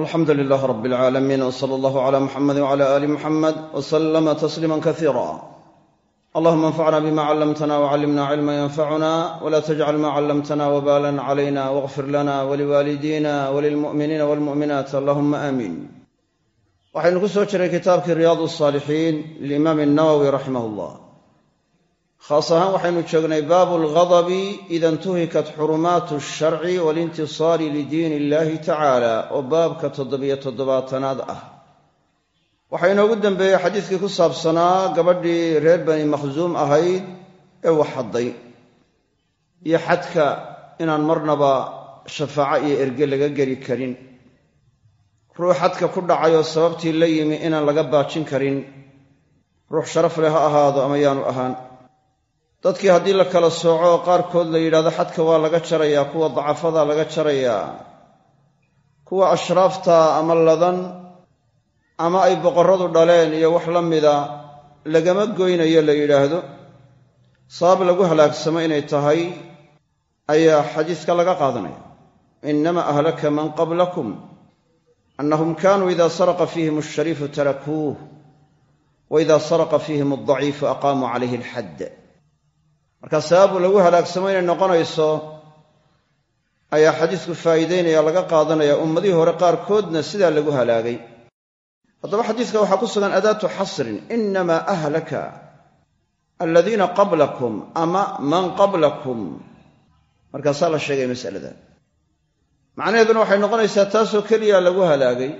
alxamdu lilaah rab alcaalamiin w sala allahu cala muxamedi wcala aali muxamed w salama tasliima kasiira allahuma anfacna bima callamtana wcallimna cilma yanfacuna wla tajcal ma callamtana wbalan calayna wاغfir lana waliwaalidina walilmu'miniina walmu'minaat allahuma aamiin waxaynu ku soo jiray kitaabkii riyaad saalixiin lilimaami اnawowi raximah llah khaas ahaan waxaynu joognay baabu alghadabi ida intuhikat xurumaatu alsharci waalintisaari lidiin illahi tacaala oo baabka toddobiyo toddobaatanaad ah. Waxaa inoogu dembeeyey xadiiskii ku saabsanaa gabadhii reer bani makhsuum ahayd ee waxadday iyo xadka inaan marnaba shafaaco iyo erge laga geli karin. Ruux xadka ku dhacay oo sababtii la yimi inaan laga baajin karin. Ruux sharaf leh ha ahaado ama yaanu ahaan dadkii haddii la kala sooco oo qaarkood la yidhahdo xadka waa laga jarayaa kuwa dacafada laga jarayaa. Kuwa ashraafta ama ladan ama ay boqorradu dhaleen iyo wax la mida lagama goynayo la yidhaahdo. Sabab lagu halaagsamo inay tahay ayaa xadiiska laga qaadanaya. Inama ahlaka man qablakum annahum kaanuu ida saraqa fiihim ashariifu tarakuuh wa ida saraqa fiihim aldaciifu aqaamuu calayhi alxadd marka sababu lagu halaagsamo inay noqonayso ayaa xadiisku faa'iideynaya laga qaadanaya ummadihii hore qaarkoodna sidaa lagu halaagay. Haddaba xadiiska waxaa ku sugan adaatu xasrin inamaa ahlaka aladiina qablakum ama man qablakum. Markaasaa la sheegay masalada. Macnaheeduna waxay noqonaysaa taasoo keliya lagu halaagay.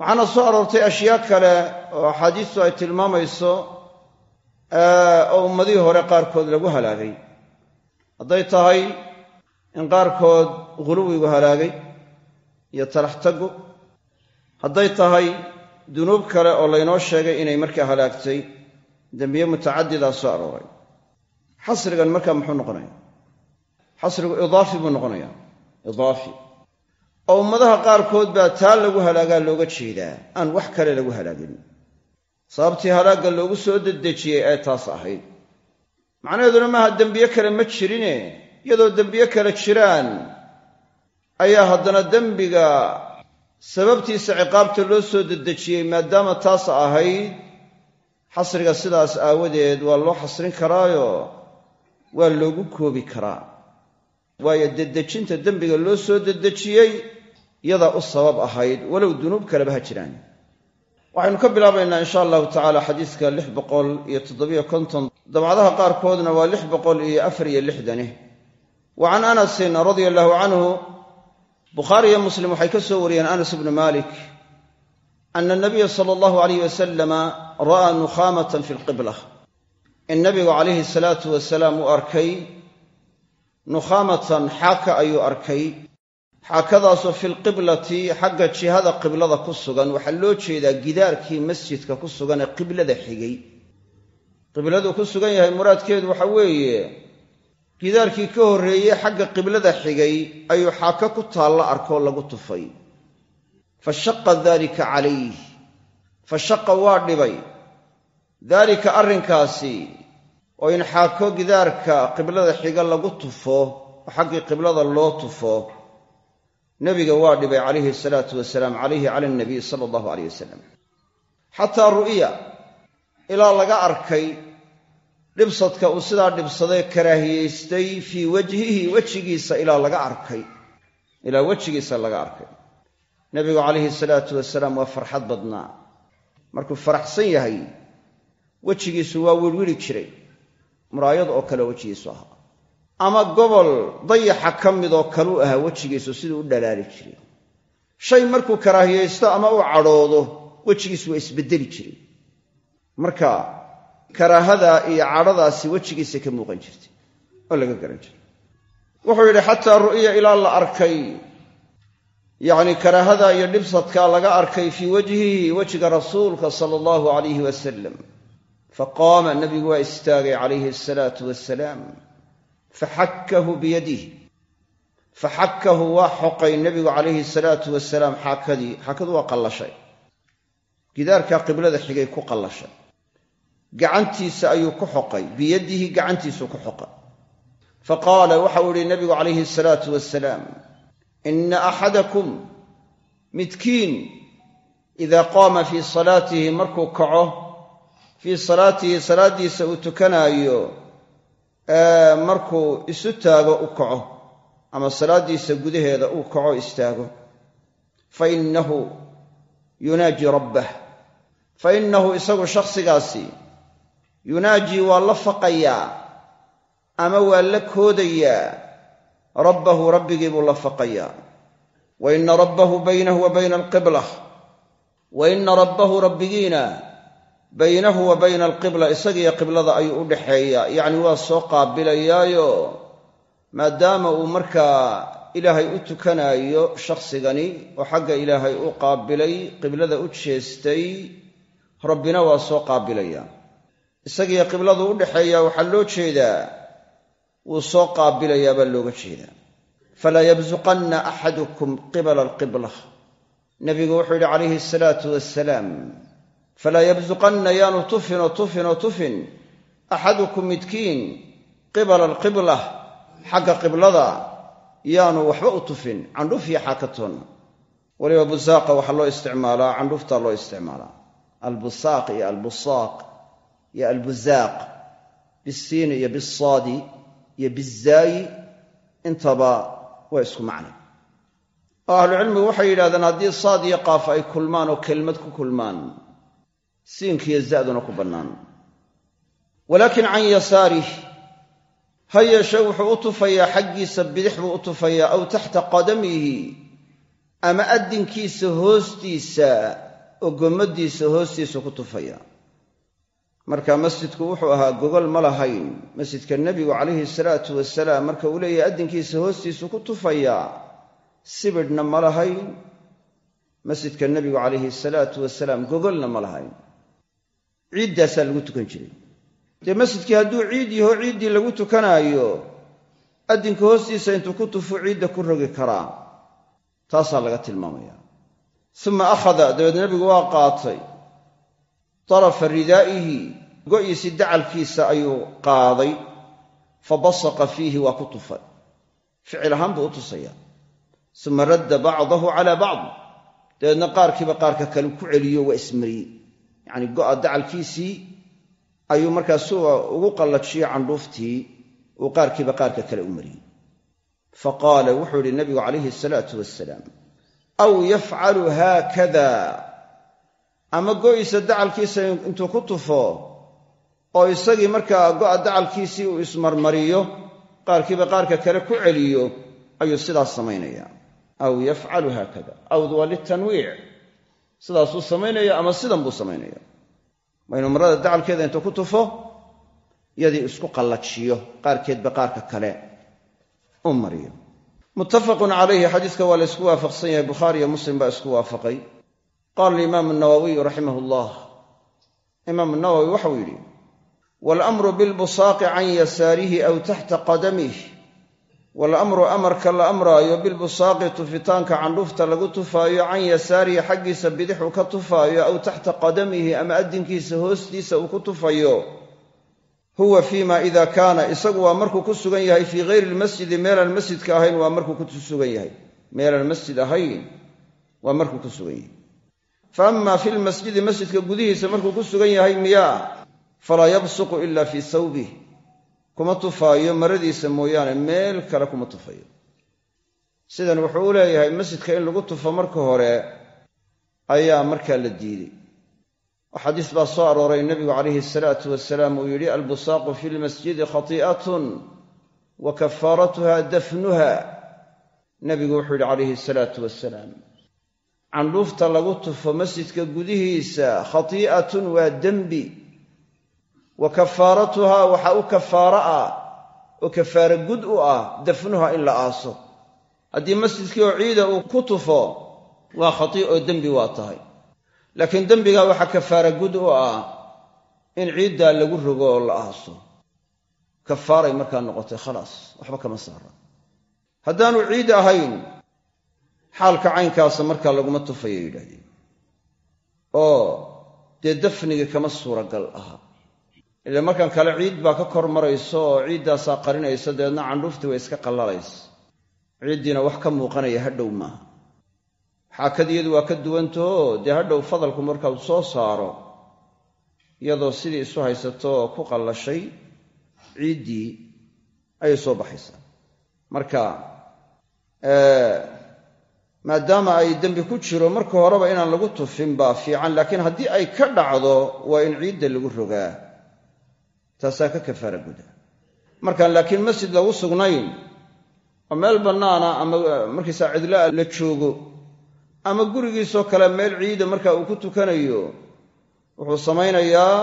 Waxaana soo aroortay ashyaa kale oo axaadiistu ay tilmaamayso oo ummadihii hore qaarkood lagu halaagay. Hadday tahay in qaarkood ghuluwigu halaagay iyo talaxtagu hadday tahay dunuub kale oo laynoo sheegay inay markaa halaagtay dembiye mutacadidaa soo arooray. Xasrigan markaa muxuu noqonaya xasrigu idaafi buu noqonaya idaafi. Oo ummadaha qaarkood baa taa lagu halaagaa looga jeedaa. Aan wax kale lagu halaagin sababtii halaagga loogu soo dedejiyey ee taas ahayd. Macnaheeduna maaha dembiye kale ma jirine iyadoo dembiye kale jiraan. Ayaa haddana dembiga sababtiisa ciqaabta loo soo dedejiyey maadaama taas ahayd xasriga sidaas aawadeed waa loo xasrin karaayo waa loogu koobi karaa. Waayo dedejinta dembiga loo soo dedejiyey yadaa u sabab ahayd walow dunuub kaleba ha jiraan waxaynu ka bilaabaynaa insha allahu tacala xadiiska lix boqol iyo toddobiyo konton. Dabcadaha qaarkoodna waa lix boqol iyo afar iyo lixdani. Wa can anasin radia allahu canhu bukhaari iyo muslim waxay ka soo wariyeen anas ibnu malik ana nabiya sala allahu alayh wasalama ra'aa nukhaamatan fi lqibla in nabigu calayhi salaatu wasalaam uu arkay nukhaamatan xaaka ayuu arkay xaakadaasoo filqiblati xagga jihada qiblada ku sugan waxaa loo jeedaa gidaarkii masjidka ku sugan ee qiblada xigay. Qibladuu ku sugan yahay muraadkeedu waxa weeye gidaarkii ka horreeyey xagga qiblada xigay ayuu xaaka ku taalla arkoo lagu tufay. Fa shaqa daalika calayh fa shaqa waa dhibay. Daalika arrinkaasi oo in xaako gidaarka qiblada xiga lagu tufo oo xaggii qiblada loo tufo nebiga waa dhibay calayhi asalaatu wasalaam calayhi cala alnabiy sala allahu aleyh wasalam xataa ru'ya ilaa laga arkay dhibsadka uu sidaa dhibsadee karaahiyaystay fii wajhihi wejigiisa ilaa laga arkay ilaa wejigiisa laga arkay. Nebigu calayhi salaatu wasalaam waa farxad badnaa. Markuu faraxsan yahay wejigiisu waa wirwiri jiray muraayad oo kale wejigiisu ahaa ama gobol dayaxa ka midoo kaluu ahaa wejigiisu siduu u dhalaali jiray. Shay markuu karaahiyaysto ama u cadhoodo wejigiisu waa isbeddeli jiray. Marka karaahada iyo cadhadaasi wejigiisa ka muuqan jirtay oo laga garan jiray. Wuxuu yidhi xataa ru'ya ilaa la arkay. Yacni karaahada iyo dhibsadka laga arkay fii wajhihi wejiga rasuulka sala allahu calayhi wasalam faqaama nabigu waa istaagay calayhi asalaatu wasalaam faxakkahu biyadih faxakkahu waa xoqay nebigu calayhi salaatu wasalaam xaakadii xaakadu waa qallashay gidaarkaa qiblada xigay ku qallashay gacantiisa ayuu ku xoqay biyadihi gacantiisuu ku xoqay faqaala waxau idhi nabigu calayhi asalaatu wasalaam ina axadakum midkiin idaa qaama fii salaatihi markuu kaco fii salaatihi salaaddiisa uu tukanaayo markuu isu taago u kaco. Ama salaaddiisa gudaheeda uu kaco istaago. Fa innahu yunaaji rabbah. Fa innahu isagu shakhsigaasi yunaajii waa la faqayaa ama waa la koodayaa. Rabbahu rabbigii buu la faqayaa. Wa ina rabbahu baynahu wa bayna alqibla wa ina rabbahu rabbigiina baynahu wa bayna alqibla isagiyo qiblada ayuu u dhaxeeyaa yacni waa soo qaabilayaayo maadaama uu markaa ilaahay u tukanaayo shakhsigani oo xagga ilaahay u qaabilay qiblada u jeestay rabbina waa soo qaabilayaa isagiyo qibladu u dhaxeeyaa waxaa loo jeedaa wuu soo qaabilayaa baa looga jeedaa. Falaa yabsuqanna axadukum qibala alqibla. Nabigu wuxuu yidhi calayhi asalaatu wassalaam falaa yabsuqanna yaanu tufinoo tufinoo tufin axadukum midkiin qibala alqibla xagga qiblada yaanu waxba u tufin candhuuf iyo xaakatoonna weliba busaaqa waxaa loo isticmaalaa candhuuftaa loo isticmaalaa albusaaq iyo albusaaq iyo albuzaaq bisiini iyo bisaadi iyo bizaayi intaba waa isku macna oo ahlucilmigu waxay yidhahdeen haddii saad iyo qaaf ay kulmaan oo kelmad ku kulmaan siinkiiyo zaduna ku bannaan. Walaakin can yasaarih ha yeeshe wuxuu u tufayaa xaggiisa bidix buu u tufayaa aw taxta qadamihi ama addinkiisa hoostiisa oo hoostiisa ku tufaya marka masjidku wuxuu ahaa gogol ma lahayn. Masjidka nebigu calayhi salaatu wasalaam marka uu leeyahay addinkiisa hoostiisu ku tufayaa sibidhna ma lahayn. Masjidka nebigu calayhi salaatu wasalaam gogolna ma lahayn ciiddaasaa lagu tukan jiray. Dee masjidkii hadduu ciid yaho ciiddii lagu tukanaayo addinka hoostiisa intuu ku tufu ciidda ku rogi karaa. Taasaa laga tilmaamaya uma akhada dabeed nebigu waa qaatay. Tarafa ridaa'ihi go'iisi dacalkiisa ayuu qaaday. Fa basaqa fiihi waa ku tufay. Ficil ahaan buu u tusayaa. Uma radda bacdahu calaa bacd. Dabeedna qaarkiiba qaarka kale ku celiyo waa ismariyey yacni go'a dacalkiisii ayuu markaa suwa ugu qallajiyo candhuuftii uu qaarkiiba qaarka kale u mariyey. Fa qaala wuxuu yidhi nabigu calayhi asalaatu wasalaam aw yafcalu haakada. Ama go'iisa dacalkiisa intuu ku tufo oo isagii markaa go'a dacalkiisii uu ismarmariyo qaarkiiba qaarka kale ku celiyo ayuu sidaas samaynaya aw yafcalu haakada. Awdu waa litanwiic sidaasuu samaynaya ama sidan buu samaynaya inuu marada dacalkeeda intuu ku tufo yadii isku qallajiyo qaarkeedba qaarka kale u mariyo. Muttafaqun calayhi xadiiska waa la ysku waafaqsan yahay bukhaari iyo muslim baa isku waafaqay. Qaala alimaamu nawowiyu raximah llah imaamu nawowi waxau yidhi waalamru bilbusaaqi can yasaarihi aw taxta qadamih waalamru amarka la amraayo bilbusaaqi tufitaanka candhufta lagu tufaayo can yasaarihi xaggiisa bidixu ka tufaayo aw taxta qadamihi ama addinkiisa hoostiisa uu ku tufayo. Huwa fiima ida kaana isagu waa markuu ku sugan yahay fii hayri lmasjidi meelaan masjidka ahayn waa markuu ku sugan yahay. Meelaan masjid ahayn waa markuu ku sugan yahay. Fa ama fi lmasjidi masjidka gudihiisa markuu ku sugan yahay miyaa? Falaa yabsuqu ila fii sawbih kuma tufaayo maradiisa mooyaane meel kale kuma tufayo sidan wuxuu u leeyahay masjidka in lagu tufo marka hore ayaa markaa la diiday oo xadiis baa soo arooray nebigu calayhi salaatu wasalaam uu yidhi albusaaqu fi lmasjidi khati'atun wa kafaaratuha dafnuha nebigu wuxuu yidhi calayhi salaatu wasalaam candhuufta lagu tufo masjidka gudihiisa khati'atun waa dembi wa kafaaratuhaa waxaa u kafaaro ah oo kafaaro gud u ah dafnuha in la aaso. Haddii masjidkii oo ciida uu ku tufo waa khatii oo dembi waa tahay. Laakiin dembigaa waxaa kafaara gud u ah in ciiddaa lagu rogo oo la aaso. Kafaaray markaa noqotay khalaas waxba kama saara. Haddaanu ciid ahayn xaalka caynkaasa markaa laguma tufaya oo dee dafnigii kama suuragal aha ila markan kale ciid baa ka kor marayso oo ciiddaasaa qarinaysa dabeedna candhuuftii way iska qallalaysa. Ciiddiina wax ka muuqanaya hadhow maaha. Xaakadiyadu waa ka duwantao dee hadhow fadalku marka uu soo saaro iyadoo sidii isu haysato ku qallashay ciiddii ayay soo baxaysaa. Marka maadaama ay dembi ku jiro marka horeba inaan lagu tufin baa fiican laakiin haddii ay ka dhacdo waa in ciidda lagu rogaa taasaa ka kafaara guda. Markaan laakiin masjid lagu sugnayn oo meel bannaana ama markaysaa cidlaa la joogo ama gurigiisoo kale meel ciida marka uu ku tukanayo wuxuu samaynayaa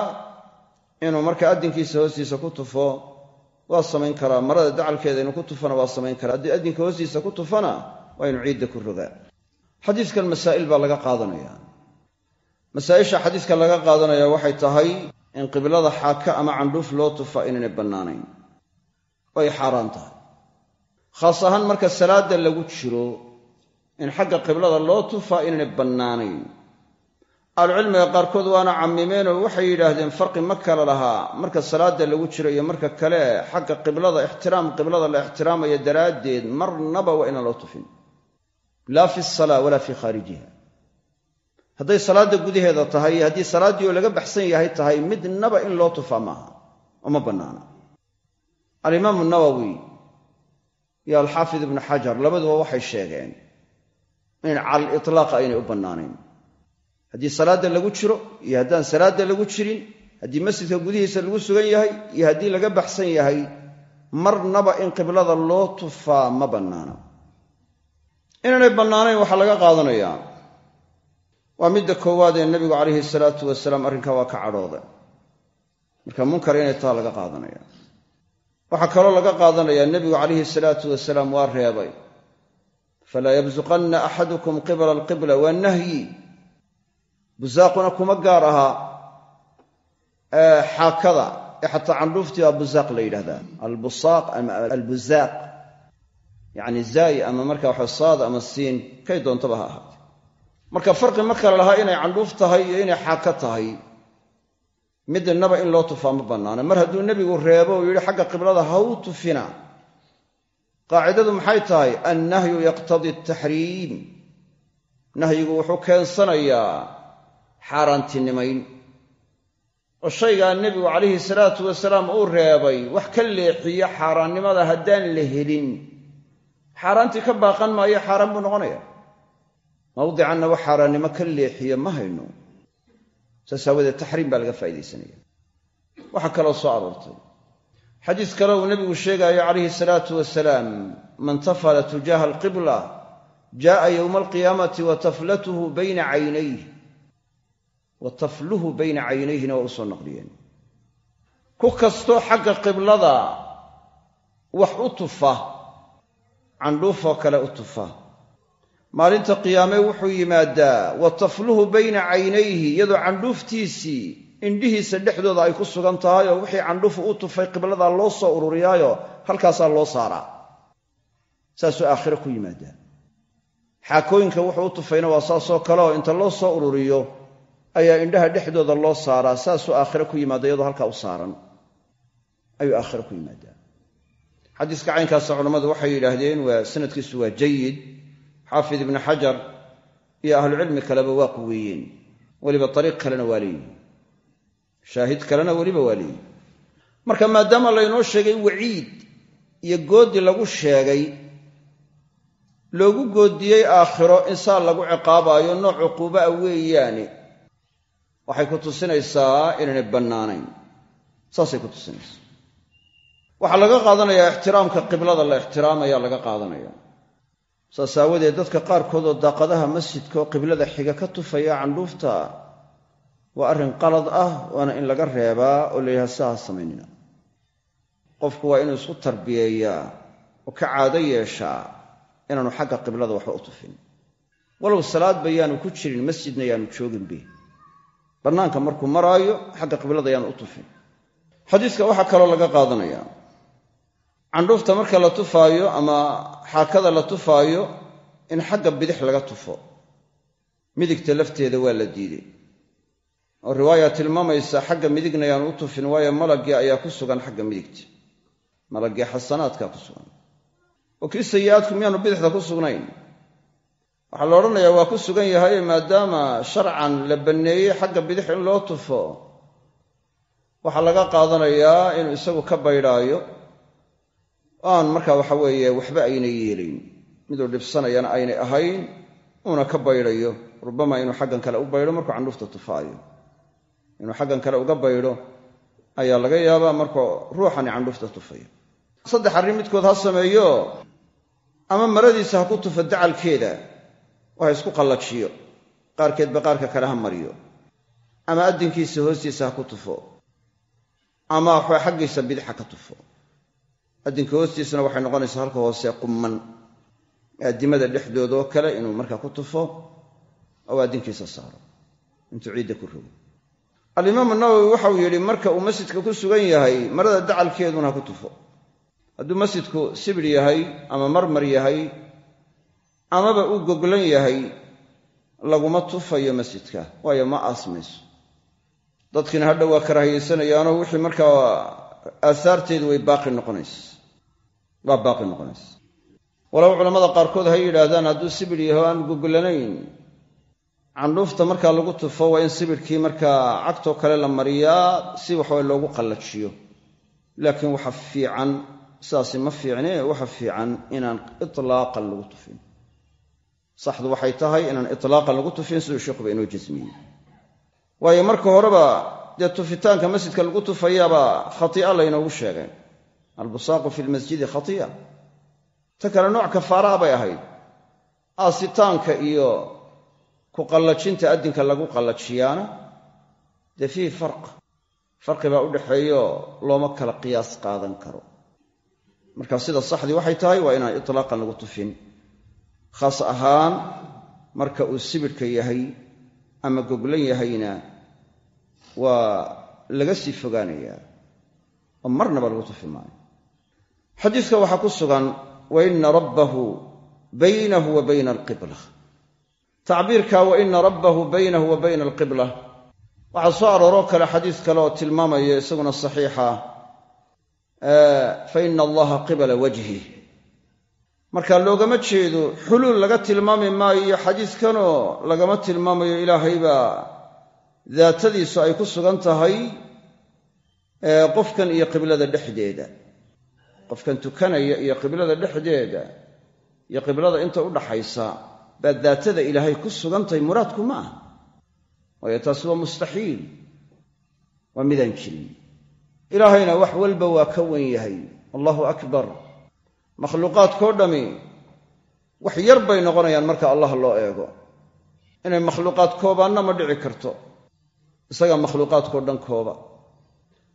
inuu marka addinkiisa hoostiisa ku tufo. Waa samayn karaa marada dacalkeeda inuu ku tufana waa samayn karaa. Haddii addinka hoostiisa ku tufana waa inuu ciidda ku rogaa. Xadiiskan masaa'il baa laga qaadanaya. Masaa'isha xadiiska laga qaadanaya waxay tahay in qiblada xaaka ama candhuuf loo tufa inaynay bannaanayn. Oo ay xaaraan tahay. Khaas ahaan marka salaadda lagu jiro in xagga qiblada loo tufaa inaynay bannaanayn. Ahlucilmiga qaarkood waana cammimeenoo waxay yidhaahdeen farqi ma kala lahaa. Marka salaadda lagu jiro iyo marka kale xagga qiblada ixtiraam qiblada la ixtiraamaya daraaddeed marnaba waa inaan loo tufin. Laa fi salaa walaa fi khaarijiha hadday salaadda gudaheeda tahay iyo haddii salaaddii oo laga baxsan yahay tahay midnaba in loo tufaa maaha oo ma bannaana. Alimaamu nawowi iyo alxaafid ibnu xajar labaduba waxay sheegeen in cala litlaaqa aynay u bannaanayn haddii salaadda lagu jiro iyo haddaan salaadda lagu jirin haddii masjidka gudihiisa lagu sugan yahay iyo haddii laga baxsan yahay marnaba in qiblada loo tufaa ma bannaana. Inaanay bannaanayn waxaa laga qaadanayaa waa midda koowaad ee nebigu calayhi salaatu wasalaam arrinkaa waa ka cadhooday marka munkar inay taa laga qaadanaya. Waxaa kaloo laga qaadanayaa nebigu calayhi salaatu wasalaam waa reebay. Falaa yabsuqanna axadukum qibla alqibla waa nahyi. Busaaquna kuma gaar ahaa xaakada ee xataa candhuuftii baa busaaq la yidhahdaa. Albusaaq ama albuzaaq. Yacni zaayi ama marka waxa saad ama siin kay doontaba ha ahaatee marka farqi ma kale lahaa inay candhuuf tahay iyo inay xaaka tahay. Midnaba in loo tufaa ma bannaana mar hadduu nebigu reebo uu yidhi xagga qiblada ha u tufina. Qaacidadu maxay tahay? Annahyu yaqtadii ataxriim nahyigu wuxuu keensanayaa xaaraantinimayn. Oo shaygaa nebigu calayhi salaatu wasalaam uu reebay wax ka leexiyo xaaraannimada haddaan la helin. Xaaraantii ka baaqan maayo xaaraan buu noqonaya mawdicanna wax xaaraannimo ka leexiya ma hayno. Saas aawadeed taxriim baa laga faa'iidaysanaya. Waxaa kaloo soo aroortay. Xadiis kale uu nebigu sheegaayo calayhi salaatu wasalaam man tafala tujaaha alqibla jaa'a yowma alqiyaamati wa taflatuhu bayna caynayh wa tafluhu bayna caynayhina waa u soo naqliyeen ku kastoo xagga qiblada wax u tufa candhuufoo kale u tufa maalinta qiyaame wuxuu yimaadaa wa tafluhu bayna caynayhi iyadoo candhuuftiisii indhihiisa dhexdooda ay ku sugan tahay oo wixii candhuufu u tufay qibladaa loo soo ururiyaayo halkaasaa loo saaraa. Saasuu aakhire ku yimaadaa. Xaakooyinka wuxuu u tufayna waa saasoo kale oo inta loo soo ururiyo ayaa indhaha dhexdooda loo saaraa saasuu aakhire ku yimaada iyadoo halkaa u saaran. Ayuu aakhire ku yimaadaa. Xadiiska caynkaasa culammadu waxay yidhaahdeen waa sanadkiisu waa jayid xaafid ibnu xajar iyo ahlucilmi kaleba waa quweeyeen. Weliba ariiq kalena waa leeyihi shaahid kalena weliba waa leeyihi marka maadaama laynoo sheegay waciid iyo goodi lagu sheegay loogu goodiyey aakhiro in saa lagu ciqaabaayo nooc cuquuba a weeyaane waxay ku tusinaysaa inaynay bannaanayn. Saasay ku tusinaysaa. Waxaa laga qaadanayaa ixtiraamka qiblada la ixtiraamaya laga qaadanaya saas aawadeed dadka qaarkood oo daaqadaha masjidka oo qiblada xiga ka tufaya candhuufta waa arrin qalad ah waana in laga reebaa oo la yidhaha sidaha samaynina. Qofku waa inuu isku tarbiyeeyaa oo ka caado yeeshaa inaanu xagga qiblada waxba u tufin. Walow salaadba yaanu ku jirin masjidna yaanu jooginbe bannaanka markuu maraayo xagga qiblada yaanu u tufin. Xadiiska waxaa kaloo laga qaadanayaa candhuufta marka la tufaayo ama xaakada la tufaayo in xagga bidix laga tufo. Midigta lafteeda waa la diiday. Oo riwaaya tilmaamaysa xagga midigna yaanu u tufin waayo malaggii ayaa ku sugan xagga midigta. Malaggii xasanaadkaa ku sugan. Oo kii sayi'aadku miyaanu bidixda ku sugnayn? Waxaa la odhanayaa waa ku sugan yahay maadaama sharcan la banneeyey xagga bidix in loo tufo. Waxaa laga qaadanayaa inuu isagu ka baydhaayo aan markaa waxa weeye waxba aynay yeelayn. Miduu dhibsanayana aynay ahayn uuna ka baydhayo rubama inuu xaggan kale u baydho markuu candhuufta tufaayo. Inuu xaggan kale uga baydho ayaa laga yaabaa markuu ruuxani candhuufta tufayo. Saddex arrin midkood ha sameeyo ama maradiisa ha ku tufo dacalkeeda oo ha isku qallajiyo. Qaarkeedba qaarka kale ha mariyo. Ama addinkiisa hoostiisa ha ku tufo. Ama xaggiisa bidixa ka tufo addinka hoostiisana waxay noqonaysaa halka hoose qumman. Addimada dhexdoodoo kale inuu markaa ku tufo oo addinkiisa saaro. Intuu ciidda ku rogo. Alimaamu nawowi waxau yidhi marka uu masjidka ku sugan yahay marada dacalkeeduna ha ku tufo. Hadduu masjidku sibir yahay ama marmar yahay amaba uu goglan yahay laguma tufayo masjidka waayo ma aasmayso. Dadkiina hadha waa karaahiyeysanayaanoo wixii markaa aahaarteedu way baaqi noqonaysa. Waa baaqi noqonaysa. Walow culammada qaarkood hay yidhaahdaan hadduu sibir yahay oo aan goglanayn candhuufta markaa lagu tufo waa in sibirkii markaa cagtoo kale la mariyaa si waxawe loogu qallajiyo. Laakiin waxa fiican sidaasi ma fiicne waxa fiican inaan itlaaqan lagu tufin. Saxdu waxay tahay inaan itlaaqan lagu tufin siduu sheikuba inoo jasmiyey waayo marka horeba dee tufitaanka masjidka lagu tufayaabaa khati'a laynoogu sheegay. Albusaaqu fi lmasjidi khati'a ta kale nooc kafaaraa bay ahayd. Aasitaanka iyo ku qallajinta addinka lagu qallajiyaana dee fiihi farq. Farqi baa u dhaxeeyo looma kala qiyaas qaadan karo. Marka sida saxdii waxay tahay waa inaan itlaaqan lagu tufin. Khaas ahaan marka uu sibirhka yahay ama goglan yahayna waa laga sii fogaanayaa oo marnaba lagu tufi maayo. Xadiiska waxaa ku sugan wa ina rabbahu baynahu wa bayna alqibla. Tacbiirka wa ina rabbahu baynahu wa bayna alqibla. Waxaa soo arooroo kale xadiis kale oo tilmaamaya isaguna saxiixa fa ina allaha qibala wajhih marka loogama jeedo xuluul laga tilmaami maayo xadiiskanoo lagama tilmaamayo ilaahay baa daatadiisu ay ku sugan tahay qofkan iyo qiblada dhexdeeda. Qofkan tukanaya iyo qiblada dhexdeeda iyo qiblada inta u dhaxaysa baa daatada ilaahay ku sugan tahay muraadku ma aha. Waayo taasi waa mustaxiil waa midaan jirin. Ilaahayna wax walba waa ka wen yahay. Allahu akbar. Makhluuqaadkao dhammi wax yar bay noqonayaan marka allah loo eego. Inay makhluuqaad koobaanna ma dhici karto isagaa makhluuqaadkao dhan kooba.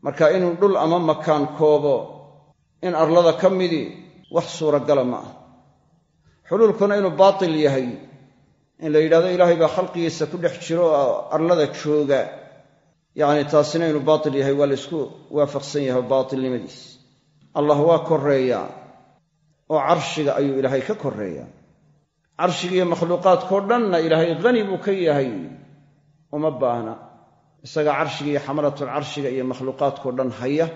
Marka inuu dhul ama makaan koobo in arlada ka midi wax suuragala ma ah xuluulkuna inuu baatil yahay in la yidhahdo ilaahay baa khalqigiisa ku dhex jiro oo arlada jooga. Yacni taasina inuu baatil yahay waa laysku waafaqsan yahay baatilnimadiis. Allah waa koreeyaa oo carshiga ayuu ilaahay ka koreeyaa carshiga iyo makhluuqaadkao dhanna ilaahay khani buu ka yahay uma baahna isagaa carshiga iyo xamalatul carshiga iyo makhluuqaadkao dhan haya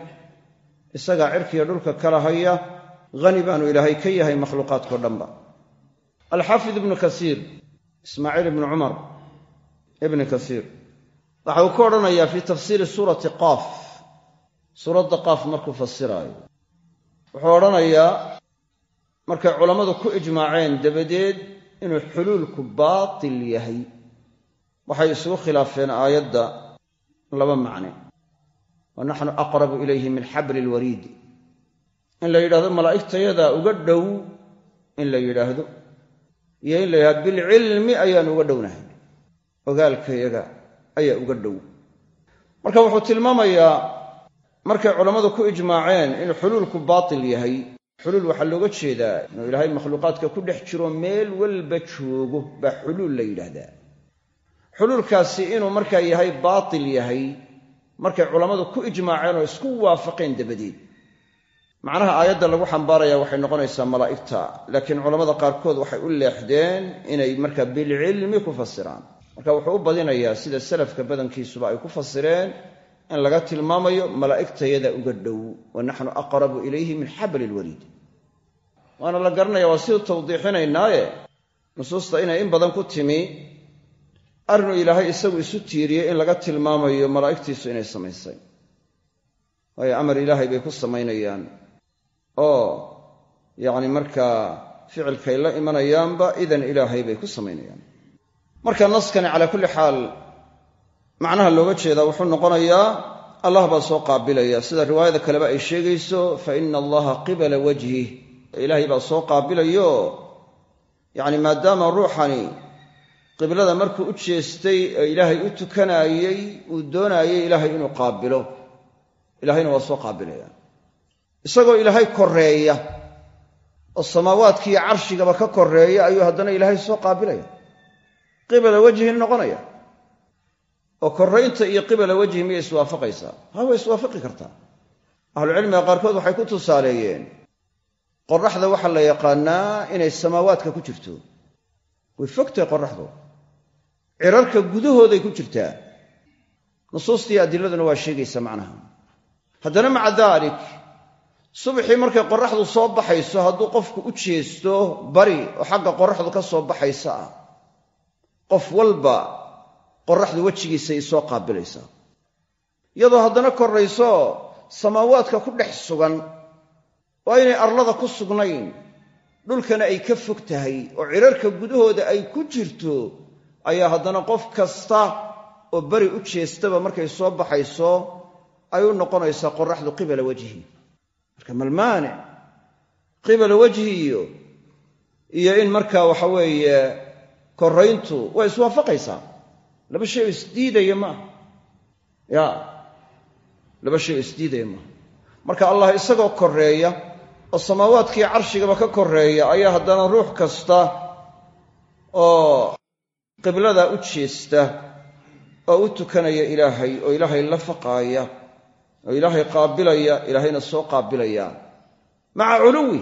isagaa cirkiiyo dhulka kala haya hani baanu ilaahay ka yahay makhluuqaadkao dhanba. Alxaafid ibnu kasiir ismaaciil ibnu cumar ibni kasiir waxa uu ka odhanayaa fii tafsiiri suurati qaaf suuradda qaaf markuu fasiraayo. Wuxuu odhanayaa markay culammadu ku ijmaaceen dabadeed inuu xuluulku baatil yahay. Waxay isugu khilaafeen aayadda laba macne. Wa naxnu aqrabu ilayhi min xabli ilwariid in la yidhahdo malaa'igtayadaa uga dhow in la yidhaahdo. Iyo in la yidhahdo bilcilmi ayaan uga dhownahay. Ogaalkayaga ayaa uga dhow. Marka wuxuu tilmaamayaa markay culammadu ku ijmaaceen inuu xuluulku baatil yahay xuluul waxaa looga jeedaa inuu ilaahay makhluuqaadka ku dhex jiro meel walba joogo baa xuluul la yidhaahdaa xuluulkaasi inuu markaa yahay baatil yahay markay culammadu ku ijmaaceen oo isku waafaqeen dabadeed. Macnaha aayadda lagu xambaaraya waxay noqonaysaa malaa'igta laakiin culammada qaarkood waxay u leexdeen inay markaa bilcilmi ku fasiraan. Marka wuxuu u badinayaa sida salafka badankiisuba ay ku fasireen in laga tilmaamayo malaa'igtayada uga dhow wa naxnu aqrabu ilayhi min xabli ilwariid waana la garanaya waa siduu tawdiixinaynaaye nusuusta inay in badan ku timi arrinuu ilaahay isagu isu tiiriyey in laga tilmaamayo malaa'igtiisu inay samaysay. Waayo amar ilaahay bay ku samaynayaan. Oo yacni markaa ficilkay la imanayaanba idan ilaahay bay ku samaynayaan. Marka naskani calaa kulli xaal macnaha looga jeedaa wuxuu noqonayaa allah baa soo qaabilaya. Sida riwaayada kaleba ay sheegayso fa ina allaha qibala wajhih ilaahay baa soo qaabilayo yacni maadaama ruuxani qiblada markuu u jeestay ee ilaahay u tukanaayey uu doonaayey ilaahay inuu qaabilo. Ilaahayna waa soo qaabilaya isagoo ilaahay koreeya oo samaawaadkiiyo carshigaba ka koreeya ayuu haddana ilaahay soo qaabilaya. Qibala wajhin noqonaya. Oo koraynta iyo qibala wajhi miyay iswaafaqaysaa? Ha way iswaafaqi kartaa. Ahlucilmiga qaarkood waxay ku tusaaleeyeen qoraxda waxaa la yaqaanaa inay samaawaadka ku jirto. Way fogtahay qoraxdu cirarka gudahooday ku jirtaa. Nusuustii adiladuna waa sheegaysa macnaha. Haddana maca daalik subaxii markay qoraxdu soo baxayso hadduu qofku u jeesto bari oo xagga qoraxdu ka soo baxaysa ah qof walba qoraxdu wejigiisay soo qaabilaysaa. Iyadoo haddana korrayso samaawaadka ku dhex sugan waa inay arlada ku sugnayn dhulkana ay ka fog tahay oo cirarka gudahooda ay ku jirto ayaa haddana qof kasta oo beri u jeestaba markay soo baxayso ay u noqonaysaa qoraxdu qibala wajhi. Marka malmaanic qibala wajhi iyo iyo in markaa waxa weeye korayntu waa iswaafaqaysaa laba shay oo isdiidaya maaha ya laba shay oo isdiidaya maaha marka allah isagoo koreeya oo samaawaadkii carshigaba ka koreeya ayaa haddana ruux kasta oo qiblada u jeesta oo u tukanaya ilaahay oo ilaahay la faqaaya oo ilaahay qaabilaya ilaahayna soo qaabilaya. Maca culuwi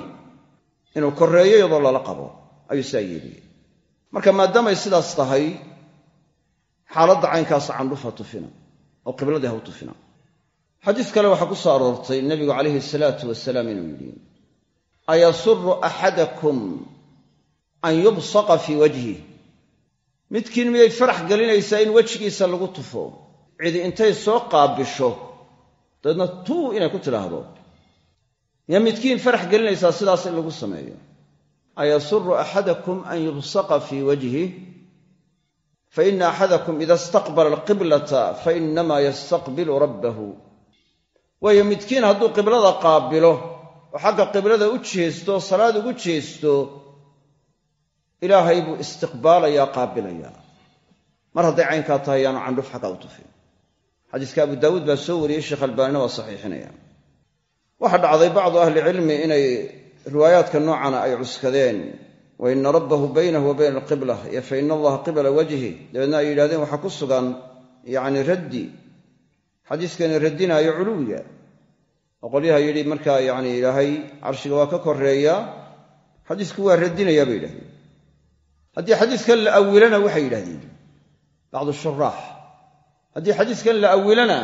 inuu koreeyo iyadoo lala qabo ayuu saa yeeliyey marka maadaamay sidaas tahay xaaladda caynkaasa candhufa tufina oo qibladii ha u tufina. Xadiis kale waxaa ku soo aroortay nebigu calayhi salaatu wasalaam inuu yidhi ayasuru axadakum an yubsaqa fii wajhi midkiin miyay farax gelinaysaa in wejigiisa lagu tufo. Cidi intay soo qaabisho dabeedna tuu inay ku tidhaahdo. Yaa midkiin farax gelinaysaa sidaas in lagu sameeyo. Ayasuru axadakum an yubsaqa fii wajhi? Faina axadakum ida istaqbala alqiblata fainamaa yastaqbilu rabbahu. Waayo midkiin hadduu qiblada qaabilo oo xagga qiblada u jeesto salaad ugu jeesto ilaahay buu istiqbaalayaa qaabilayaa mar hadday caynkaa tahay yaanu candhuf xagga u tufin. Xadiiska abu daawuud baa soo wariyey sheekh albaanina waa saxiixinaya. Waxaa dhacday bacdu ahlicilmi inay riwaayaadka noocana ay cuskadeen. Wa ina rabbahu baynahu wa bayna alqibla iyo fa ina allaha qibala wajhi. Dabeedna ay yidhahdeen waxaa ku sugan yacni raddi. Xadiiskani raddinaayo culuwiga oo qolyaha yidhi markaa yacni ilaahay carshiga waa ka koreeya xadiisku waa radinayaa bay yidhahdeen haddii xadiiskan la awilana waxay yidhahdeen bacdu shuraax. Haddii xadiiskan la awilana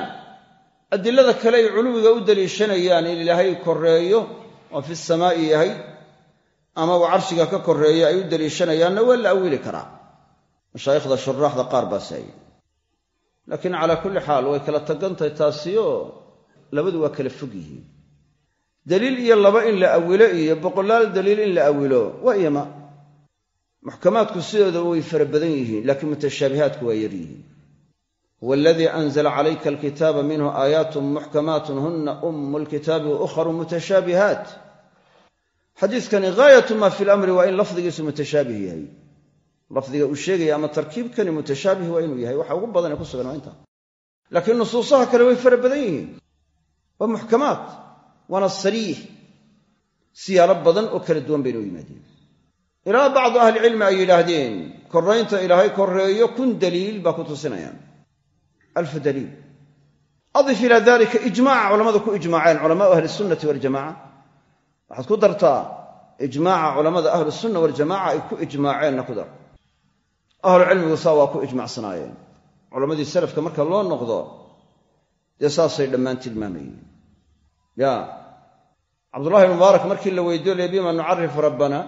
adilada kale ay culuwiga u daliishanayaan in ilaahay koreeyo oo fi samaa'i yahay ama uu carshiga ka koreeyo ay u daliishanayaanna waa la awili karaa. Mashaayikhda shuraaxda qaar baa saayey laakiin calaa kulli xaal way kala tagantahay taasiyo labadu waa kala fog yihiin. Daliil iyo laba in la awilo iyo boqolaal daliil in la awilo waa iyama muxkamaadku sidooda way fara badan yihiin laakiin mutashaabihaadku waa yar yihiin. Huwa aladii anzala calayka alkitaaba minhu aayaatun muxkamaatun huna ummu lkitaabi wa ukharu mutashaabihaat xadiiskani gaayatu maa fi lamri waa in lafdigiisu mutashaabih yahay. Lafdiga uu sheegaya ama tarkiibkani mutashaabih waa inuu yahay. Waxa ugu badanee ku sugan waa intaa. Laakiin nusuusaha kale way fara badan waa muxkamaat waana badan oo kala duwan yimaadeen ilaa bacdu ahlicilmi ay yidhaahdeen koraynta ilaahay koreeyo kun daliil baa ku tusinayaan. Alfu daliil. Adif ilaa dalika ijmaaca culammadu ku ijmaaceen culamaau ahli sunnati waljamaca waxaad ku dartaa ijmaaca culammada ahlu sunna waljamaca ay ku ijmaaceenna ku dar. Ahlu cilmigu saa waa ku ijmacsanaayeen culammadii salafka marka loo noqdo dee saasay dhammaan tilmaamayeen. Ya cabdullahi ibn mubaarak markii la weydiyo le bima nucarifu rabbana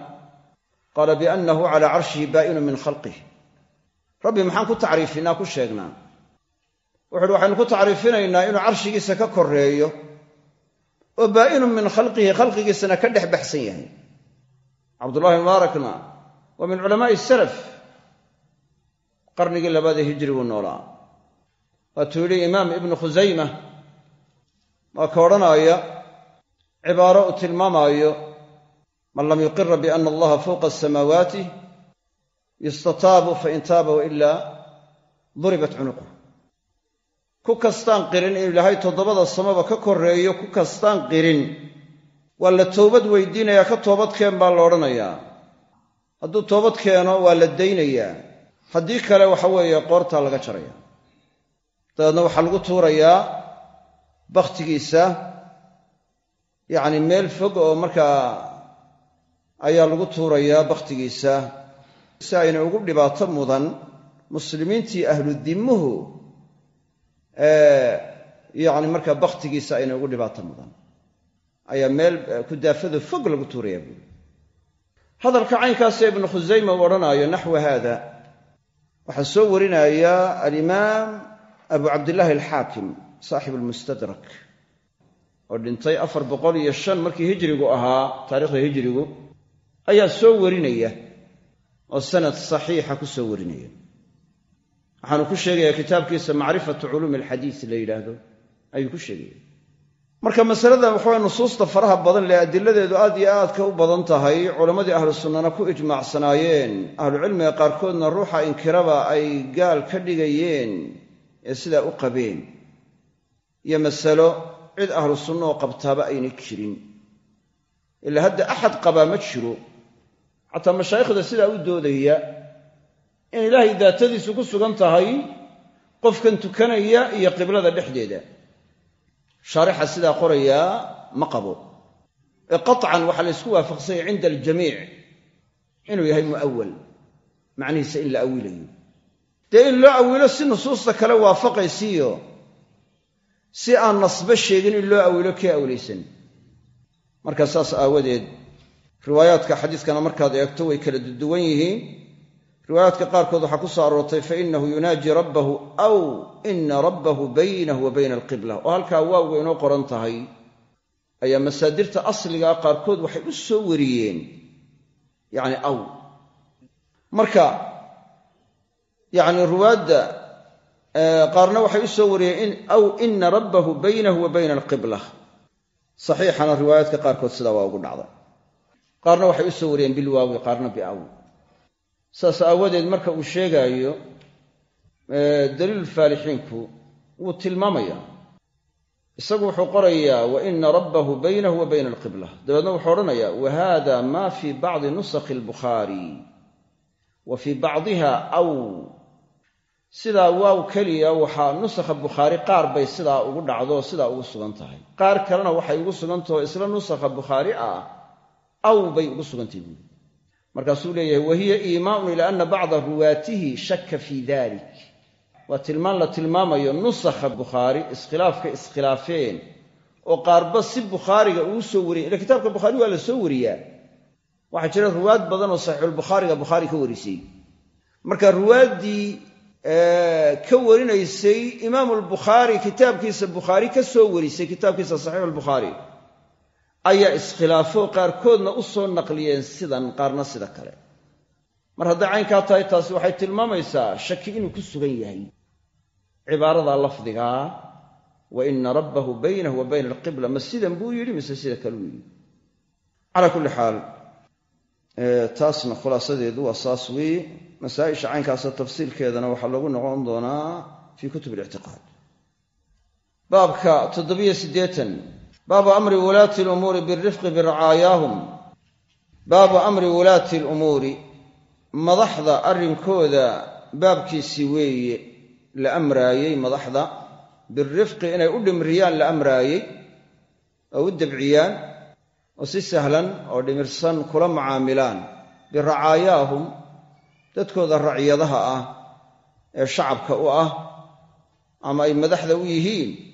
qaala biannahu calaa carshihi baa'inu min khalqih rabbi maxaan ku tacriifinaa ku sheegnaa? Wuxu uhi waxaynu ku tacriifinaynaa inuu carshigiisa ka koreeyo oo baa'inun min khalqihi khalqigiisana ka dhex baxsan yahay. Cabdullahi mubaarakna waa min culamaa'i salaf qarnigii labaad ee hijriguu noolaa. Waatuu yidhi imaam ibnu khusayma waa ka odhanaaya cibaaro uu tilmaamaayo man lam yuqira biana allaha fowqa asamaawaati yustataabu fain taaba wailaa duribat cunuquh ku kastaan qirin inuu ilaahay toddobada samaba ka koreeyo ku kastaan qirin. Waa la toobad weydiinayaa ka toobadkeen baa la odhanayaa. Hadduu toobad keeno waa la daynayaa. Haddii kale waxa weeye qoortaa laga jaraya. Dabeedna waxaa lagu tuurayaa bakhtigiisa yacni meel fog oo markaa ayaa lagu tuurayaa bakhtigiisa. Si ayna ugu dhibaato mudan muslimiintii ahlu dimmuhu yacni markaa bakhtigiisa ayna ugu dhibaato mudan. Ayaa meel kudaafado fog lagu tuurayaa buuri hadalka caynkaasee ibnu khusayma uu odhanaayo naxwa haada. Waxaa soo warinaya alimaam abu cabdillaahi alxaakim saaxib almustadrak oo dhintay afar boqol iyo shan markii hijrigu ahaa taarikhda hijrigu ayaa soo warinaya oo sanad saxiixa ku soo warinaya. Waxaanu ku sheegayaa kitaabkiisa macrifatu culuumi alxadiis la yidhaahdo. Ayuu ku sheegaya. Marka masaladan waxaway nusuusta faraha badan lee adiladeedu aad iyo aadka u badan tahay culammadii ahlu sunnana ku ijmaacsanaayeen ahlucilmiga qaarkoodna ruuxa inkiraba ay gaal ka dhigayeen ee sidaa u qabeen. Iyo masalo cid ahlu sunna oo qabtaaba aynay jirin. Ilaa hadda axad qabaa ma jiro xataa mashaayikhda sidaa u doodaya in ilaahay daatadiisu ku sugan tahay qofkan tukanaya iyo qiblada dhexdeeda. Shaarixa sidaa qorayaa ma qabo. Ee qaطcan waxaa la ysku waafaqsanya cinda aljamiic inuu yahay mu'awal macnihiisa in la awilayo. Dee in loo awilo si nusuusta kale waafaqaysiiyo si aan nasbe sheegin in loo awilo kee awlaysan marka saas aawadeed riwaayaadka xadiiskana markaad eegto way kala duwan yihiin. Riwaayaadka qaarkood waxaa ku soo aroortay fainahu yunaaji rabbahu aw ina rabbahu baynahu wa bayna alqibla. Oo halkaa waawga inoo qoran tahay ayaa masaadirta asligaa qaarkood waxay u soo wariyeen. Yacni aw. Marka yacni ruwaadda qaarna waxay u soo wariyeen aw ina rabbahu baynahu wa bayna alqibla. Saxiixana riwaayaadka qaarkood sidaa waa ugu dhacday qaarna waxay u soo wariyeen bilwaawi qaarna biaw. Saas aawadeed marka uu sheegaayo daliil faalixiinku wuu tilmaamayaa. Isagu wuxuu qorayaa wa ina rabbahu baynahu wa bayna alqibla dabeedna wuxuu odhanayaa wa hada ma fii bacdi nusakhi albukhaari wa fii bacdiha aw. Sidaa waaw keliya waxaa nusakha bukhaari qaar bay sidaa ugu dhacdo sidaa ugu sugan tahay. Qaar kalena waxay ugu sugantaho isla nusakha bukhaari ah aw bay ugu sugantahay buuri markaasuu leeyahay wahiya iimaaun ila ana bacda ruwaatihi shakka fii dalik waa tilmaan la tilmaamayo nusakha bukhaari iskhilaafka iskhilaafeen oo qaarba si bukhaariga uu soo wariyay ila kitaabka bukhaari waa la soo wariyaa. Waxaa jira ruwaad badan oo saxiixulbukhaariga bukhaari ka warisay. Marka ruwaaddii ka warinaysay imaamulbukhaari kitaabkiisa bukhaari ka soo warisay kitaabkiisa saxiixulbukhaari ayaa iskhilaafo qaarkoodna u soo naqliyeen sidan qaarna sida kale. Mar hadday caynkaa tahay taasi waxay tilmaamaysaa shaki inuu ku sugan yahay. Cibaarada lafdigaa wa ina rabbahu baynahu wa bayna alqibla ma sidan buu yidhi mise sida kaleu yidhi? Calaa kulli xaal taasna khulaasadeedu waa saas weeye masaa'isha caynkaasa tafsiilkeedana waxaa lagu noqon doonaa fii kutub alictiqaad baabka toddobiyo siddeetan baabu amri wulaati lumuuri birifqi biracaayaahum. Baabu amri wulaati lumuuri madaxda arrinkooda baabkiisii weeye la amraayey madaxda birifqi inay u dhimriyaan la amraayey oo u debciyaan oo si sahlan oo dhimirsan kula macaamilaan. Biracaayaahum dadkooda racyadaha ah ee shacabka u ah ama ay madaxda u yihiin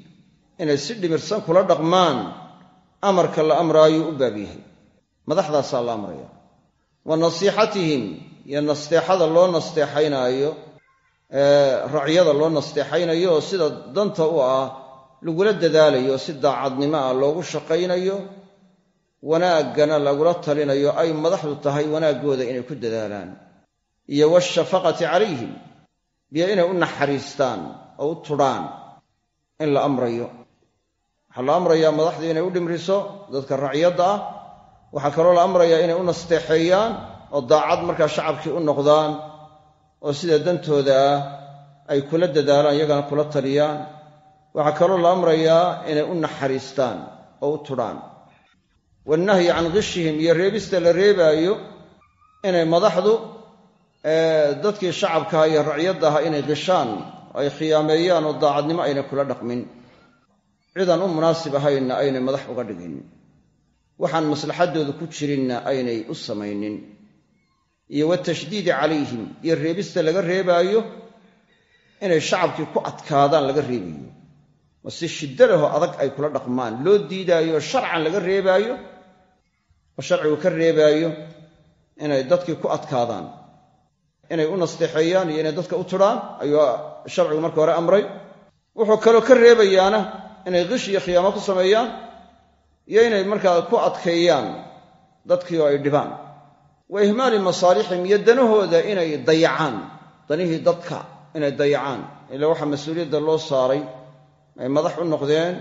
inay si dhimirsan kula dhaqmaan amarka la amraayo u baab yahay. Madaxdaasaa la amraya. Wa nasiixatihim iyo nasteexada loo nasteexaynaayo racyada loo nasteexaynayo oo sida danta u ah lagula dadaalayo si daacadnimo ah loogu shaqaynayo wanaaggana lagula talinayo ay madaxdu tahay wanaaggooda inay ku dadaalaan. Iyo washafaqati calayhim iyo inay u naxariistaan oo u tudhaan in la amrayo waxaa la amrayaa madaxdu inay u dhimriso dadka racyadda ah. Waxaa kaloo la amrayaa inay u nasteexeeyaan oo daacad markaa shacabkii u noqdaan oo sida dantooda ah ay kula dadaalaan iyagana kula taliyaan. Waxaa kaloo la amrayaa inay u naxariistaan oo u tudhaan wannahyi can khishihim iyo reebista la reebaayo inay madaxdu dadkii shacabkaha iyo racyaddaha inay qishaan ay khiyaameeyaan oo daacadnimo aynay kula dhaqmin cidaan u munaasib ahaynna aynay madax uga dhigin. Waxaan maslaxaddooda ku jirinna aynay u samaynin. Iyo watashdiidi calayhim iyo reebista laga reebaayo inay shacabkii ku adkaadaan laga reebayo oo si shiddo lehoo adag ay kula dhaqmaan. Loo diidaayo sharcan laga reebaayo oo sharcigu ka reebaayo inay dadkii ku adkaadaan. Inay u nasteexeeyaan iyo inay dadka u tudhaan ayuu sharcigu marka hore amray. Wuxuu kaloo ka reebayaana inay qish iyo khiyaamo ku sameeyaan iyo inay markaa ku adkeeyaan dadkii oo ay dhibaan. Wa ihmaali masaalixim iyo danahooda inay dayacaan danihii dadka inay dayacaan. Ila waxaa mas'uuliyadda loo saaray ay madax u noqdeen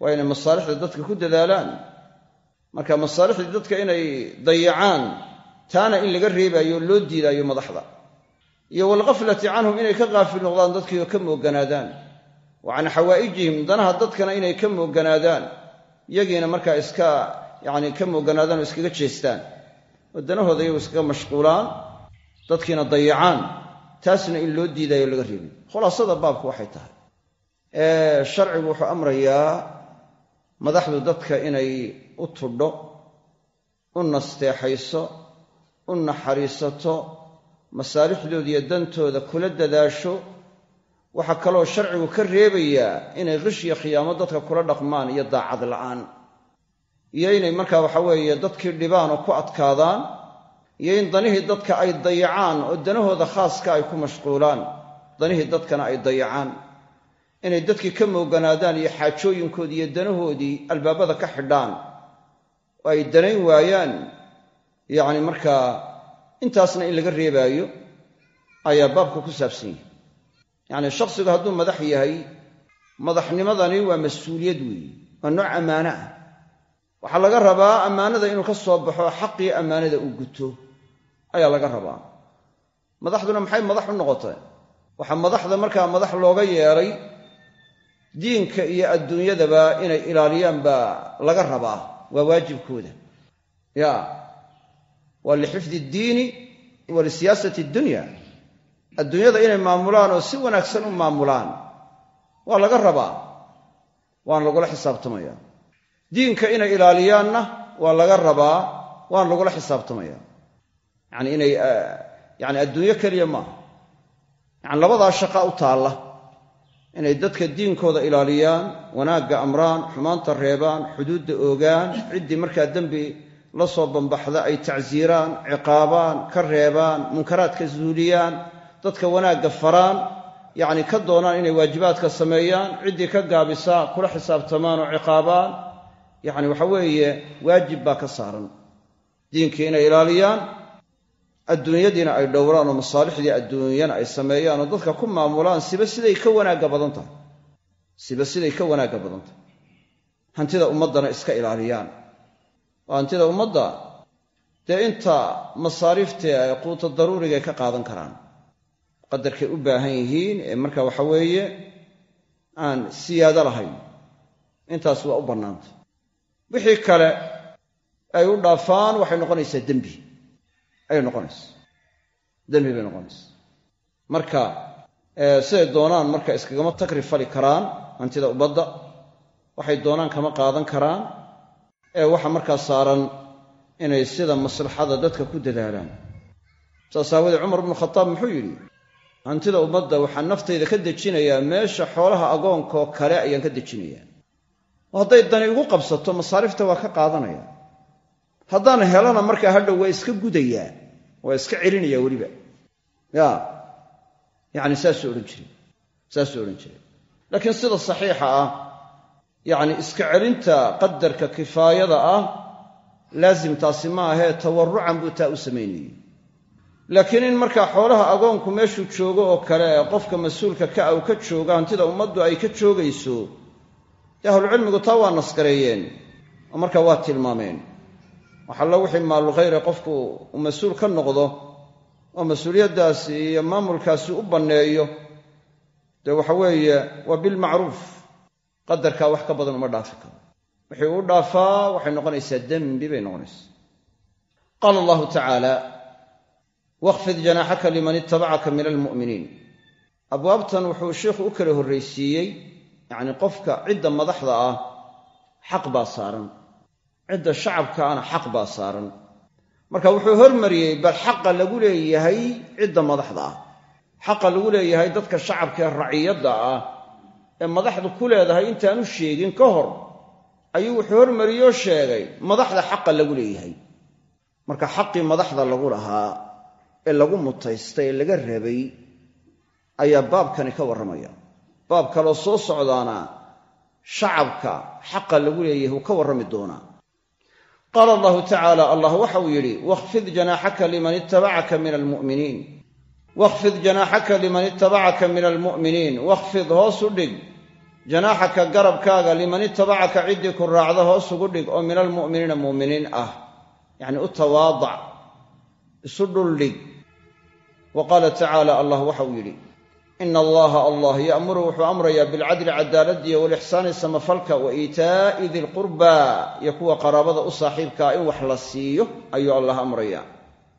waa inay masaalixda dadka ku dadaalaan. Marka masaalixdii dadka inay dayacaan taana in laga reebaayo loo diidaayo madaxda. Iyo waalghaflati canhum inay ka qaafil noqdaan dadkii oo ka mooganaadaan wa can xawaa'ijihim danaha dadkana inay ka mooganaadaan yagiina markaa iska yacni ka mooganaadaan oo iskaga jeestaan. Oo danahooda iyagu iskaga mashquulaan dadkiina dayacaan. Taasna in loo diidaayo laga reebay khulaasada baabku waxay tahay. Sharcigu wuxuu amrayaa madaxdu dadka inay u tudho u nasteexayso u naxariisato masaalixdooda iyo dantooda kula dadaasho waxaa kaloo sharcigu ka reebayaa inay qish iyo khiyaamo dadka kula dhaqmaan iyo daacad la'aan. Iyo inay markaa waxa weeye dadkii dhibaan oo ku adkaadaan iyo in danihii dadka ay dayacaan oo danahooda khaaska ay ku mashquulaan danihii dadkana ay dayacaan. Inay dadkii ka mooganaadaan iyo xaajooyinkoodii iyo danahoodii albaabada ka xidhaan oo ay danayn waayaan yacni markaa intaasna in laga reebaayo ayaa baabka ku saabsan yahay yacni shakhsigu hadduu madax yahay madaxnimadani waa mas'uuliyad weeye waa nooc ammaano ah. Waxaa laga rabaa ammaanada inuu ka soo baxo xaqii ammaanada uu guto ayaa laga rabaa. Madaxduna maxay madax u noqotay? Waxaa madaxda markaa madax looga yeelay diinka iyo adduunyadaba inay ilaaliyaan baa laga rabaa waa waajibkooda. Ya waa lixifdi iddiini wa lisiyaasati addunya adduunyada inay maamulaan oo si wanaagsan u maamulaan waa laga rabaa waana lagula xisaabtamaya. Diinka inay ilaaliyaanna waa laga rabaa waana lagula xisaabtamaya. Yani inay yani adduunyo keliya maaha yani labadaa shaqa u taalla. Inay dadka diinkooda ilaaliyaan wanaagga amraan xumaanta reebaan xuduudda oogaan ciddii markaa dembi la soo bambaxda ay tacsiiraan ciqaabaan ka reebaan munkaraadka zuuliyaan dadka wanaagga faraan yacni ka doonaan inay waajibaadka sameeyaan ciddii ka gaabisaa kula xisaabtamaan oo ciqaabaan yacni waxa weeye waajib baa ka saaran. Diinkii inay ilaaliyaan adduunyadiina ay dhowraan oo masaalixdii adduunyana ay sameeyaan oo dadka ku maamulaan siba siday ka wanaagga badan tahay. Siba siday ka wanaagga badan tahay. Hantida ummaddana iska ilaaliyaan. Oo hantida ummadda dee inta masaariiftee ay quuta daruurigay ka qaadan karaan qadarkay u baahan yihiin ee marka waxa weeye aan siyaado lahayn. Intaas waa u bannaanta. Wixii kale ay u dhaafaan waxay noqonaysaa dembi. Ayay noqonaysa dembi bay noqonaysa marka siday doonaan marka iskagama takri fali karaan hantida ummadda waxay doonaan kama qaadan karaan ee waxa markaa saaran inay sida maslaxada dadka ku dadaalaan. Saas aawadee cumar bnu khataab muxuu yidhi hantida ummadda waxaan naftayda ka dejinayaa meesha xoolaha agoonkaoo kale ayaan ka dejinayaa hadday dani igu qabsato masaarifta waa ka qaadanaya. Haddaan helana markaa hadhow waa iska gudayaa waa iska celinaya weliba. Ya yacni saasuu odhan jiray saasuu odhan jiray. Laakiin sida saxiixa ah yacni iska celinta qadarka kifaayada ah laasim taasi ma ahee tawarucan buu taa u samaynayey laakiin in markaa xoolaha agoonku meeshuu joogo oo kale ee qofka mas'uulka ka a u ka jooga hantida ummaddu ay ka joogayso dee ahlucilmigu taa waa naskareeyeen oo markaa waa tilmaameen. Waxalla wixii maalulkhayre qofku uu mas'uul ka noqdo oo mas'uuliyaddaasi iyo maamulkaasi u banneeyo dee waxa weeye waa bilmacruuf qadarkaa wax ka badan uma dhaafi karo. Wixii uu dhaafaa waxay noqonaysaa dembi bay noqonaysaa. Qaala allahu tacaala waqfid janaaxaka liman itabacaka min almu'miniin. Abwaabtan wuxuu sheikhu u kala horraysiiyey yacnii qofka cidda madaxda ah xaq baa saaran. Cidda shacabkaana xaq baa saaran. Marka wuxuu hormariyey bal xaqa lagu leeyahay cidda madaxda ah. Xaqa lagu leeyahay dadka shacabka ee raciyadda ah ee madaxdu ku leedahay intaanu sheegin ka hor ayuu wuxuu hormariyoo sheegay madaxda xaqa lagu leeyahay. Marka xaqii madaxda lagu lahaa ee lagu mutaystay ee laga rabay ayaa baabkani ka warramaya. Baab kaloo soo socdaana shacabka xaqa lagu leeyahay wuu ka warrami doonaa. Qaala allahu tacaala allah waxa uu yidhi wakhfid janaaxaka liman ittabacaka min almu'miniin. Wakhfid janaaxaka liman ittabacaka min almu'miniin. Wakhfid hoos u dhig. Janaaxaka garabkaaga liman itabacaka ciddii ku raacda hoos ugu dhig oo min almu'miniina mu'miniin ah. Yacni u tawaadac isu dhuldhig wa qaala tacaala allah waxa uu yidhi ina allaha allah ya'muru wuxuu amrayaa bilcadli cadaaladiiyo walixsaani samafalka wa iitaa'i dilqurbaa iyo kuwa qaraabada u saaxiibkaa in wax la siiyo ayuu allah amrayaa.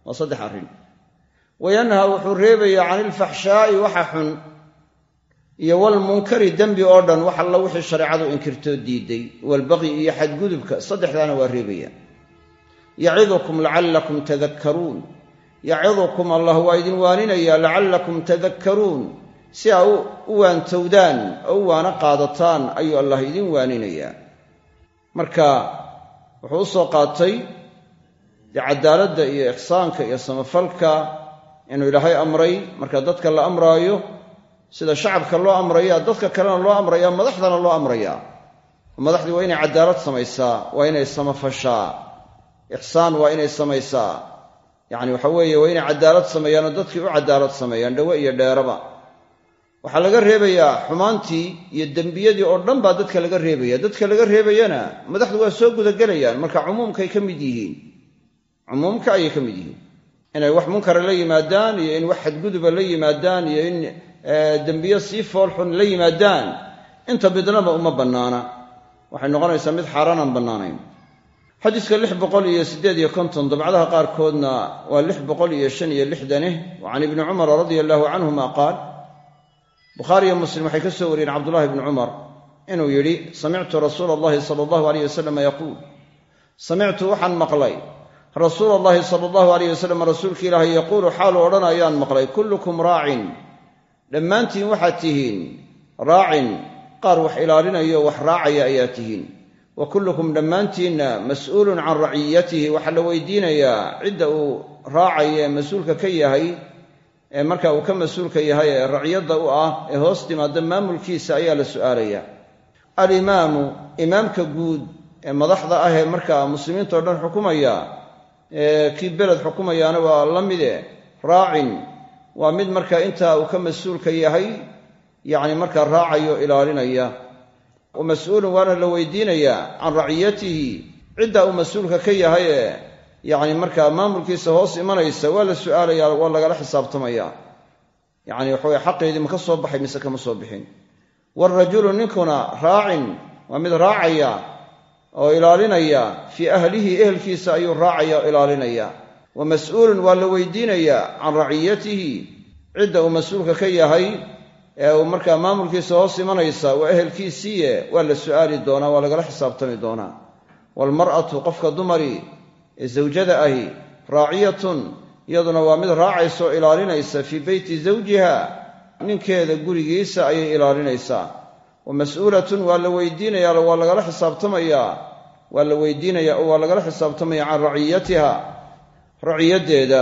Waa saddex arrin. Wayanhaa wuxuu reebayaa cani ilfaxshaa'i waxa xun iyo walmunkari dembi oo dhan wax alla wixii shareecadu inkirtoo diiday walbaqyi iyo xadgudubka saddexdaana waa reebaya yacidukum lacallakum tadakkaruun yacidukum allah waa idin waaninayaa lacallakum tadakkaruun si aa u waantowdaan oo u waana qaadataan ayuu allah idin waaninayaa. Marka wuxuu u soo qaatay dee cadaaladda iyo ixsaanka iyo samafalka inuu ilaahay amray. Marka dadka la amraayo sida shacabka loo amraya dadka kalena loo amraya madaxdana loo amrayaa. Madaxdii waa inay cadaalad samaysaa inay samafashaa. Inay samaysaa yacni waxa weeye waa inay cadaalad sameeyaan oo dadkii u cadaalad sameeyaan dhowe iyo dheeraba. Waxaa laga reebayaa xumaantii iyo dembiyadii oo dhan baa dadka laga reebaya dadka laga reebayana madaxdu waa soo gudagelayaan marka cumuumkaay ka mid yihiin. Cumuumka ayay ka mid yihiin. Inay wax munkara la yimaadaan iyo in wax xadguduba la yimaadaan iyo in dembiyo sii foolxun la yimaadaan inta bidnaba uma bannaana. Waxay noqonaysaa mid xaaraan aan bannaanayn xadiiska lix boqol iyo siddeed iyo konton dabcadaha qaarkoodna waa lix boqol iyo shan iyo lixdaneh wa can ibni cumara radia allahu canhuma qaal bukhaari iyo muslim waxay ka soo wariyeen cabdullahi bni cumar inuu yidhi samictu rasuula allahi sala allahu aleyh wasalam yaquul. Samictu waxaan maqlay. Rasuula allahi sala allahu aleyh wasalam rasuulka ilaahay yaquulu xaalu odhanayaan maqlay. Kullukum raacin. Dhammaantiin waxaad tihiin raacin qaar wax ilaalinayo wax raacaya ayaa tihiin wa kullukum dhammaantiinna mas'uulun can raciyatihi waxaa la weydiinayaa cidda uu raacaya ee mas'uulka ka yahay ee marka uu ka mas'uulka yahay ee raciyadda u ah ee hoos timaada maamulkiisa ayaa la su'aalayaa alimaamu imaamka guud ee madaxda ah ee markaa muslimiinta o dhan xukumaya ee kii beled xukumayaana waa la mide raacin waa mid markaa intaa uu ka mas'uulka yahay yacni markaa raacayo ilaalinaya wa mas'uulun waana la weydiinayaa can raciyatihi cidda uu mas'uulka ka yahay ee yacni markaa maamulkiisa hoos imanaysa waa la su'aalaya waa lagala xisaabtamaya. Yacni waxaweye xaqeedii ma ka soo baxay mise kama soo bixin. Waalrajulu ninkuna raacin waa mid raacaya oo ilaalinaya fii ahlihi ehelkiisa ayuu raacaya oo ilaalinaya. Wa mas'uulun waa la weydiinayaa can raciyatihi cidda uu mas'uulka ka yahay ee uu markaa maamulkiisa hoos imanaysa waa ehelkiisiiye waa la su'aali doonaa waa lagala xisaabtami doonaa. Waalmar'atu qofka dumari ee zawjada ahi raaciyatun iyaduna waa mid raacaysa oo ilaalinaysa fii beyti zawjiha ninkeeda gurigiisa ayay ilaalinaysaa wa mas'uulatun waa la weydiinayaa waa lagala xisaabtamayaa waa la weydiinaya oo waa lagala xisaabtamaya can raciyatiha raciyaddeeda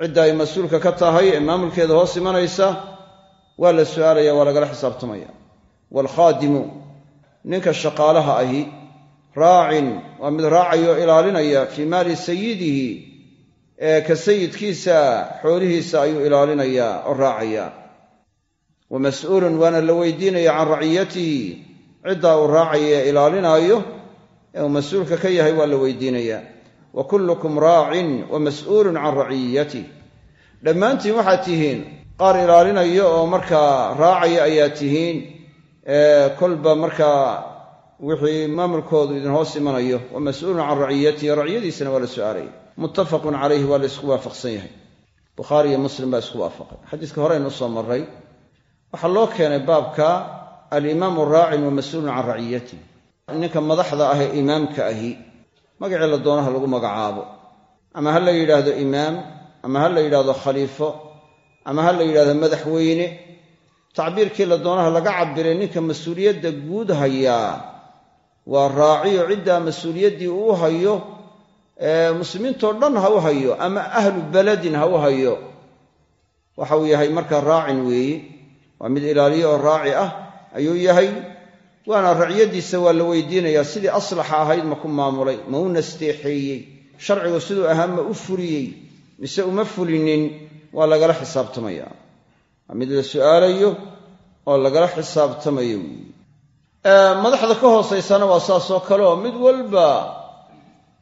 cidda ay mas'uulka ka tahay ee maamulkeeda hoos imanaysa waa la su'aalaya waa lagala xisaabtamaya. Waalkhaadimu ninka shaqaalaha ahi raacin waa mid raacayoo ilaalinaya fii maali sayidihi ee ka sayidkiisa xoolihiisa ayuu ilaalinayaa oo raacaya. Wa mas'uulun waana la weydiinaya can raciyatihi ciddaa uu raacaya ee ilaalinaayo ee uu mas'uulka ka yahay waa la weydiinayaa wa kullukum raacin wa mas'uulun can raciyatih dhammaantiin waxaad tihiin qaar ilaalinaya oo markaa raacaya ayaa tihiin kolba markaa wixii maamulkoodu idin hoos imanayo wa mas'uulun can raciyatihi raciyadiisana waa la su'aalaya muttafaqun calayhi waa la isku waafaqsan yahay. Bukhaari iyo muslim baa isku waafaqay xadiiska horeynu u soo maray waxaa loo keenay baabka alimaamu raacin wa mas'uulun can raciyatih ninka madaxda ah ee imaamka ahi magacii la doonaha lagu magacaabo. Ama ha la yidhaahdo imaam ama ha la yidhahdo khaliifo ama ha la yidhahdo madaxweyne tacbiirkii la doonaha laga cabiray ninka mas'uuliyadda guud hayaa waa raaciyo ciddaa mas'uuliyaddii uu hayo muslimiintoo dhan ha u hayo ama ahlu beledin ha u hayo. Waxa uu yahay markaa raacin weeye. Waa mid ilaaliyo oo raaci ah ayuu yahay. Waana raciyadiisa waa la weydiinayaa sidii aslaxa ahayd ma ku maamulay ma u nasteexeeyey sharcigu siduu ahaa ma u fuliyey mise uma fulinin waa lagala xisaabtamaya. Waa mid la su'aalayo oo lagala xisaabtamayo weeye. Madaxda ka hoosaysana waa saasoo kale oo mid walba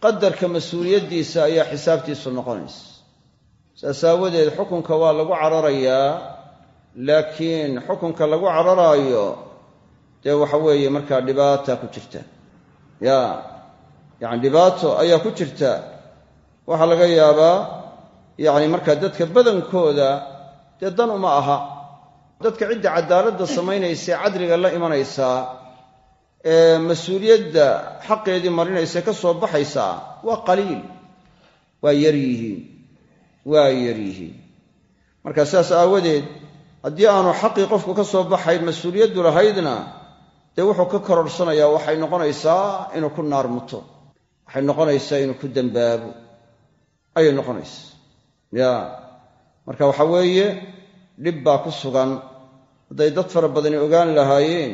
qadarka mas'uuliyaddiisa ayaa xisaabtiisu noqonaysa. Saas aawadeed xukunka waa lagu cararayaa laakiin xukunka lagu cararaayo dee waxa weeye markaa dhibaata ku jirta. Ya yacni dhibaato ayaa ku jirta. Waxaa laga yaabaa yacni markaa dadka badankooda dee dan uma aha. Dadka cidda cadaaladda samaynaysa ee cadliga la imanaysaa ee mas'uuliyadda xaqeedii marinaysa ka soo baxaysaa waa qaliil. Waa yar yihiin. Waa yar yihiin. Marka sidaas aawadeed haddii aanu xaqii qofku ka soo baxayn mas'uuliyaddu lahaydna dee wuxuu ka kororhsanayaa waxay noqonaysaa inuu ku naar muto waxay noqonaysaa inuu ku dembaabo ayay noqonaysaa ya. Marka waxa weeye dhib baa ku sugan. Hadday dad fara badani ogaan lahaayeen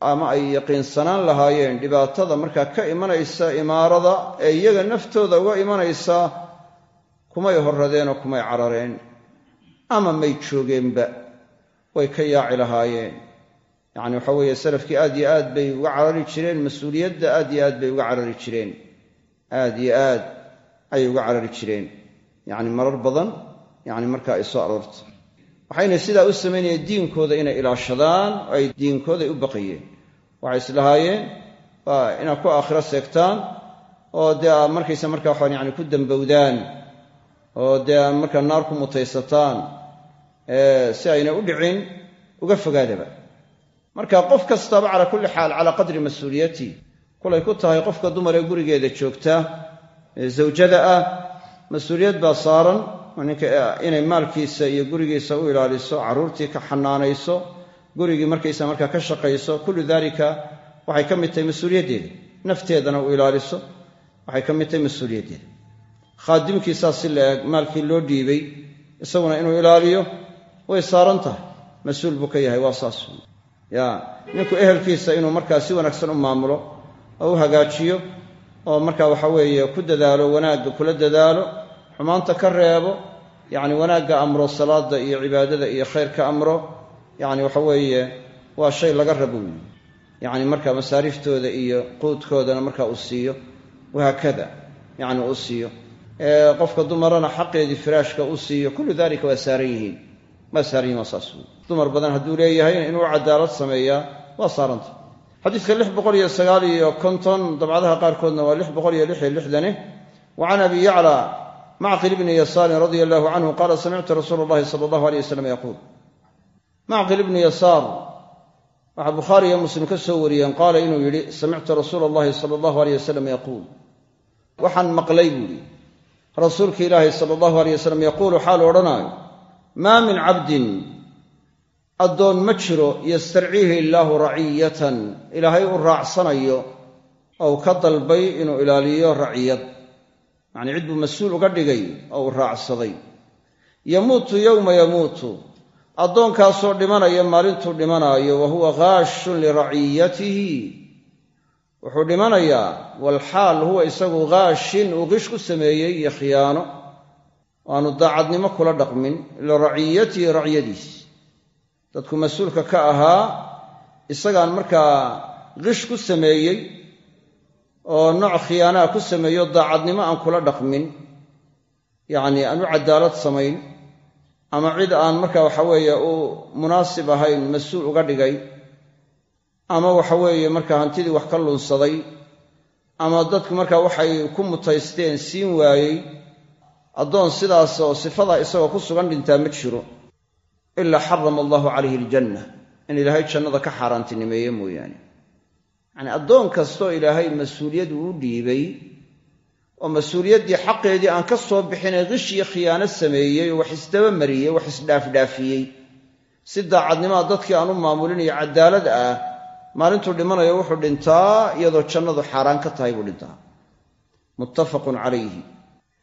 ama ay yaqiinsanaan lahaayeen dhibaatada markaa ka imanaysa imaarada ee iyaga naftooda uga imanaysa kumay horradeenoo kumay carareen. Ama may joogeenba way ka yaaci lahaayeen. Yacni waxa weeye salafkii aad yo aad bay uga carari jireen mas'uuliyadda aad yo aad bay uga carari jireen. Aad yo aad ayay uga carari jireen yacni marar badan yacni markaa ay soo aroortay waxayna sidaa u samaynayeen diinkooda inay ilaashadaan oo ay diinkooday u baqayeen waxay islahaayeen waa inaad ku aakhiro seegtaan oo dee aad markaysa markaa waxaan yani ku dambowdaan oo dee aad markaa naar ku mutaysataan si ayna u dhicin uga fogaadaba. Marka qof kastaba calaa kulli xaal calaa qadri mas'uuliyati kulay ku tahay qofka dumar ee gurigeeda joogta ee zawjada ah mas'uuliyad baa saaran ninka inay maalkiisa iyo gurigiisa u ilaaliso carruurtii ka xanaanayso gurigii markaysa markaa ka shaqayso kullu daalika waxay ka mid tahay mas'uuliyaddeeda. Nafteedana u ilaaliso waxay ka mid tahay mas'uuliyaddeeda. Khaadimkiisaas si la eg maalkii loo dhiibay isaguna inuu ilaaliyo way saaran tahay. Mas'uul buu ka yahay waa saas. Ya ninku ehelkiisa inuu markaa si wanaagsan u maamulo oo u hagaajiyo oo markaa waxa weeye ku dadaalo wanaagga kula dadaalo xumaanta ka reebo yacni wanaagga amro salaada iyo cibaadada iyo khayrka amro yacni waxa weeye waa shay laga rabo weyi yacni markaa masaariiftooda iyo quudkoodana markaa uu siiyo wahaakada yacni uu siiyo. Qofka dumarana xaqeedii firaashka u siiyo kullu dalika waa saaran yihiin. Waa saaran yihiin waa saas. Dumar badan hadduu leeyahayna inuu cadaalad sameeyaa waa saaranta xadiidka lix boqol iyo sagaal iyo konton dabcadaha qaarkoodna waa lix boqol iyo lix iyo lixdane wa can abi yacla macqil bni yasaarin radia allahu canhu qaala samictu rasuula allahi sala allahu aleyh wasalam yaquul. Macqil ibni yasaar waxaa bukhaari iyo muslim ka soo wariyeen qaala inuu yidhi samictu rasuula allahi sala allahu aleyh wasalam yaquul. Waxaan maqlay buu yidhi. Rasuulka ilaahi sala allahu aleyh wasalam yaquulu xaalu odhanaayo maa min cabdin addoon ma jiro yastarciihi illaahu raciyatan ilaahay u raacsanayo oo uu ka dalbay inuu ilaaliyo raciyad yacnii cid buu mas'uul uga dhigay oo uu raacsaday. Yamuutu yowma yamuutu. Addoonkaasoo dhimanaya maalintuu dhimanaayo wa huwa ghaashun liraciyatihi wuxuu dhimanayaa walxaal huwa isagu ghaashin uu qish ku sameeyey iyo khiyaano. Aanu daacadnimo kula dhaqmin liraciyatihi racyadiis dadku mas'uulka ka ahaa isagaan markaa qish ku sameeyey oo nooc khiyaanaha ku sameeyo daacadnimo aan kula dhaqmin yacnii aan u cadaalad samayn ama cid aan marka waxa weeye u munaasib ahayn mas'uul uga dhigay ama waxa weeye marka hantidii wax ka lunsaday ama dadku marka waxay ku mutaysteen siin waayey addoon sidaas oo sifadaa isagoo ku sugan dhintaa ma jiro ilaa xarama allahu calayhi aljanna in ilaahay jannada ka xaaraantinimeeye mooyaane. Yacnii addoon kastoo ilaahay mas'uuliyad uu dhiibay oo mas'uuliyaddii xaqeedii aan ka soo bixinay qish khiyaano sameeyey oo wax isdaba mariyey wax isdhaafdhaafiyey si daacadnimaa dadkii aan u maamulinayo cadaalad ah maalintuu dhimanayo wuxuu dhintaa iyadoo jannadu xaaraan ka tahay buu dhintaa. Muttafaqun calayhi.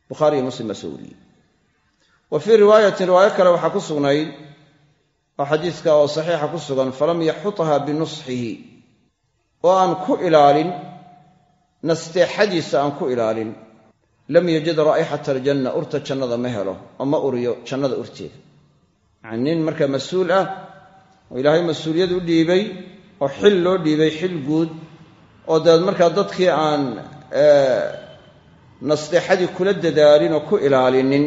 Bukhaari iyo muslim baa soo wa fii riwaayatin riwaayo kale waxaa ku sugnayd oo xadiiska oo saxiixa ku sugan falam yaxutha binusxihi oo aan ku ilaalin nasteexadiisa aan ku ilaalin lam yajid raa'ixata aljanna urta jannada ma helo oo ma uriyo jannada urteeda. Yacani nin markaa mas'uul ah oo ilaahay mas'uuliyad u dhiibay oo xil loo dhiibay xil guud oo dabeed markaa dadkii aan nasteexadii kula dadaalin oo ku ilaalinin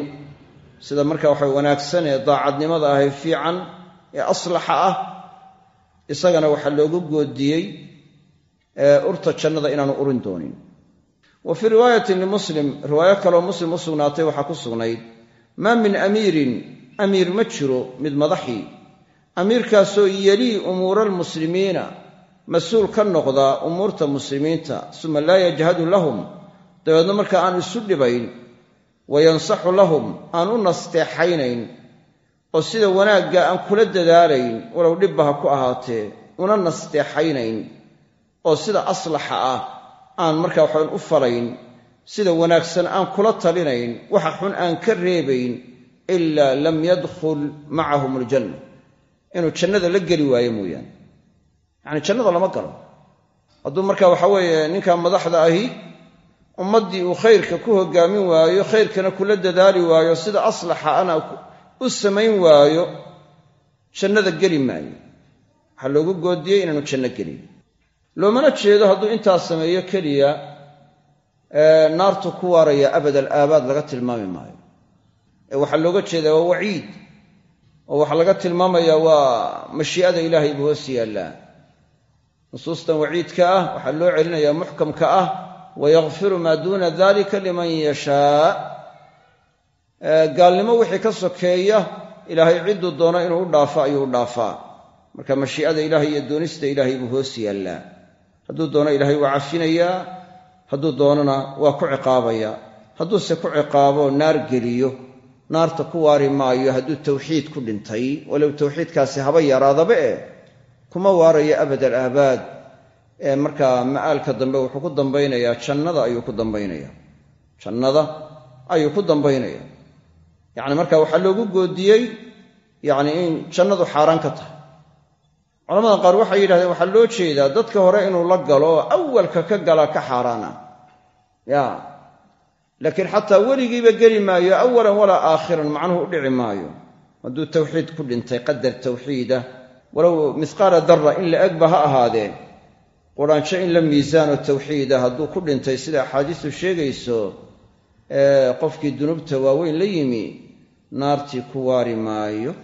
sida markaa waxa wanaagsan ee daacadnimada ah ee fiican ee aslaxa ah. Isagana waxaa loogu goodiyey urta jannada inaanu urin doonin. Wa fii riwaayatin limuslim riwaayo kaleoo muslim u sugnaatay waxaa ku sugnayd maa min amiirin amiir ma jiro mid madaxii amiirkaasoo yelii umuura almuslimiina mas'uul ka noqda umuurta muslimiinta suma laa yajhadu lahum. Dabeedna marka aan isu dhibayn wa yansaxu lahum aan u nasteexaynayn oo sida wanaagga aan kula dadaalayn walow dhibba ha ku ahaatee una nasteexaynayn oo sida aslaxa ah aan markaa waxaan u falayn sida wanaagsan aan kula talinayn waxa xun aan ka reebayn ilaa lam yadkhul macahum aljanna. Inuu jannada la geli waayo mooyaane. Yacanii jannada lama galo. Hadduu marka waxa weeye ninkaa madaxda ahi ummaddii uu khayrka ku hogaamin waayo khayrkana kula dadaali waayo sida aslaxa ana u samayn waayo jannada geli maayo. Waxaa loogu goodiyey inaanu janno gelin. Loomana jeedo hadduu intaas sameeyo keliya naartu ku waaraya abad al aabaad laga tilmaami maayo. Ee waxaa looga jeedaa waa waciid. Oo waxaa laga tilmaamayaa waa mashii'ada ilaahay buu hoos yaallaa. Nusuustan waciidka ah waxaa loo celinayaa muxkamka ah wayakfiru maa duuna dalika liman yashaa gaalnimo wixii ka sokeeya ilaahay cidduu doono inuu u dhaafo ayuu u dhaafaa. Marka mashii'ada ilaahay iyo doonista ilaahay buu hoos yaallaa. Hadduu doono ilaahay waa cafinayaa hadduu doonona waa ku ciqaabaya. Hadduuse ku ciqaabo naar geliyo. Naarta ku waari maayo hadduu tawxiid ku dhintay. Walow tawxiidkaasi haba yaraadaba eh kuma waarayo abad al aabaad. Ee markaa ma'aalka dambe wuxuu ku dambaynayaa jannada ayuu ku dambaynaya jannada ayuu ku dambaynaya yacni marka waxaa loogu goodiyey yacni in jannadu xaaraan ka tahay. Culamada qaar waxay yidhahdeen waxaa loo jeedaa dadka hore inuu la galo oo awalka ka gala ka xaaraana. Ya. Laakiin xataa weligiiba geli maayo awalan walaa aakhiran macnuhu u dhici maayo. Hadduu tawxiid ku dhintay qadar tawxiidah walow mihqaala darra in la egba ha ahaadee quraansho in la miisaano tawxiida hadduu ku dhintay sida axaadiistu sheegayso qofkii dunuubta waaweyn la yimi naartii ku waari maayo.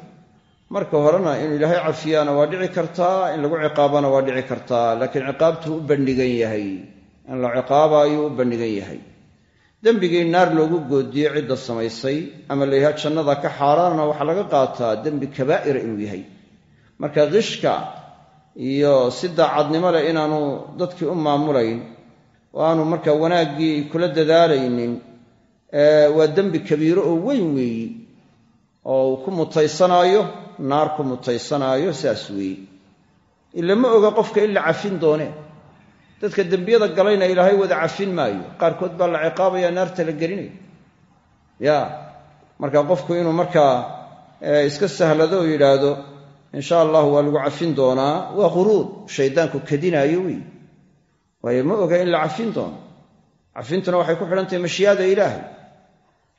Marka horena inuu ilaahay cafiyaana waa dhici kartaa in lagu ciqaabana waa dhici kartaa laakiin ciqaabtuu u bandhigan yahay. In la ciqaabaayuu u bandhigan yahay. Dembigii naar loogu goodiyey cidda samaysay ama la jannada ka xaaraanna waxaa laga qaataa dembi kabaa'ira inuu yahay. Marka qishka iyo si daacadnimo leh inaanu dadkii u maamulayn oo aanu marka wanaaggii kula dadaalaynin waa dembi kabiiro oo weyn weeyi oo ku mutaysanaayo naar ku mutaysanaayo saas weeye. Ila ma oga qofka in la cafin doonee dadka dembiyada galayna ilaahay wada cafin maayo. Qaarkood baa la ciqaabaya naarta la gelinaya ya marka qofku inuu markaa iska sahlado oo yidhaahdo insha allahu waa lagu cafin doonaa. Waa quruur shaydaanku kadinaayo wey waayo ma oga in la cafin doono. Cafintuna waxay ku xidhantahay mashii'ada ilaahay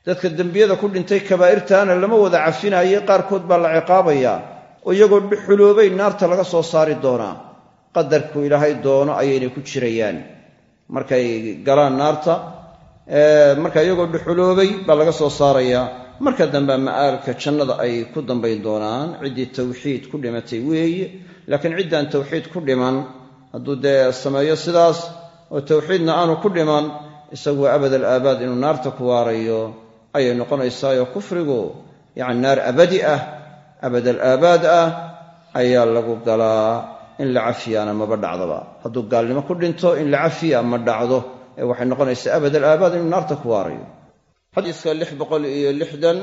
dadka dembiyada ku dhintay kabaa'irtaana lama wada cafinaaye qaarkood baa la ciqaabayaa oo iyagoo dhuxuloobay naarta laga soo saari doonaa. Qadarku ilaahay doono ayaynay ku jirayaan. Markay galaan naarta marka iyagoo dhuxuloobay baa laga soo saarayaa. Marka dambe ma'aalka jannada ay ku dambayn doonaan ciddii tawxiid ku dhimatay weeye. Laakiin ciddaan tawxiid ku dhiman hadduu dee sameeyo sidaas oo tawxiidna aanu ku dhiman isagu waa abad alaabaad inuu naarta ku waarayo ayay noqonaysaayo kufrigu yacni naar abadi ah abad alaabaad ah ayaa lagu galaa in la cafiyaana maba dhacdaba. Hadduu gaalnimo ku dhinto in la cafiya ma dhacdo. Ee waxay noqonaysaa abad alaabaad inuu naarta ku waarayo. Xadiiska lix iyo lixdan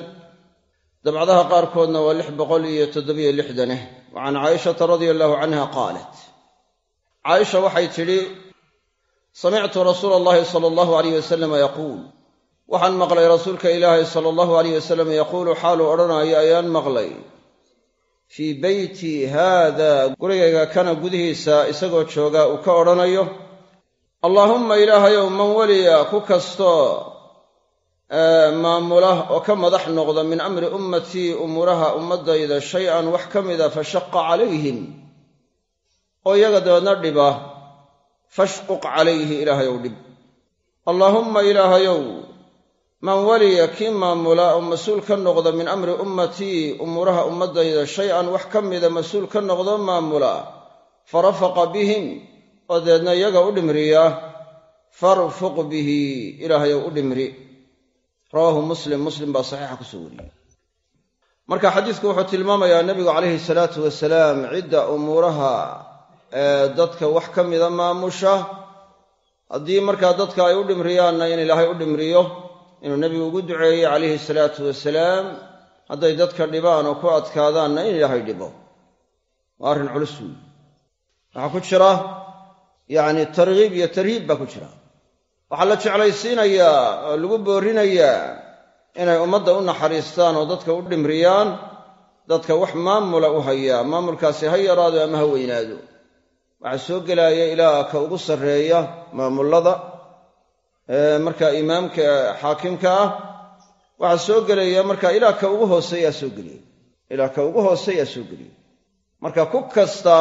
dabcadaha qaarkoodna waa lix boqol iyo toddobiyo lixdaneh wa can caaishata radia allahu canha qaalat. Caaisha waxay tidhi samictu rasuula allahi sala allahu alayh wasalama yaquul waxaan maqlay rasuulka ilaahay sala allahu alayh wasalam yaquulu xaaluu odhanaayo ayaan maqlay. Fii beyti haada gurigayga kana gudihiisa isagoo jooga uu ka odhanayo allaahumma ilaahayow man weliya ku kastoo maamula oo ka madax noqda min amri ummatii umuuraha ummaddayda shay-an wax ka mida fashaqa calayhim oo iyaga dabeedna dhiba fashquq calayhi ilaahayow dhib. Allaahumma ilaahayow man weliya kii maamula oo mas'uul ka noqda min amri ummatii umuuraha ummaddayda shay-an wax ka mida mas'uul ka noqdo maamula farafaqa bihim oo deedna iyaga u dhimriya. Farfuq bihi ilaahayow u dhimri. Rawaahu muslim muslim baa saxiixa ku soo wariyey. Marka xadiisku wuxuu tilmaamayaa nebigu calayhi salaatu wasalaam cidda umuuraha ee dadka wax ka mida maamusha. Haddii markaa dadka ay u dhimriyaanna in ilaahay u dhimriyo inuu nebigu ugu duceeyey calayhi salaatu wasalaam hadday dadka dhibaan oo ku adkaadaanna in ilaahay dhibo. Waa arrin culus weyi waxaa ku jira yacni targhiib iyo tarhiib baa ku jira. Waxaa la jeclaysiinayaa oo lagu boorinayaa inay ummadda u naxariistaan oo dadka u dhimriyaan dadka wax maamula u hayaa maamulkaasi ha yaraado ama ha weynaado. Waxaa soo gelaya ilaa ka ugu sarreeya maamullada marka imaamka xaakimka ah waxaa soo gelaya marka ilaa ka ugu hooseeyaa soo geliya. Ilaa ka ugu hooseeyaa soo geliya. Marka ku kasta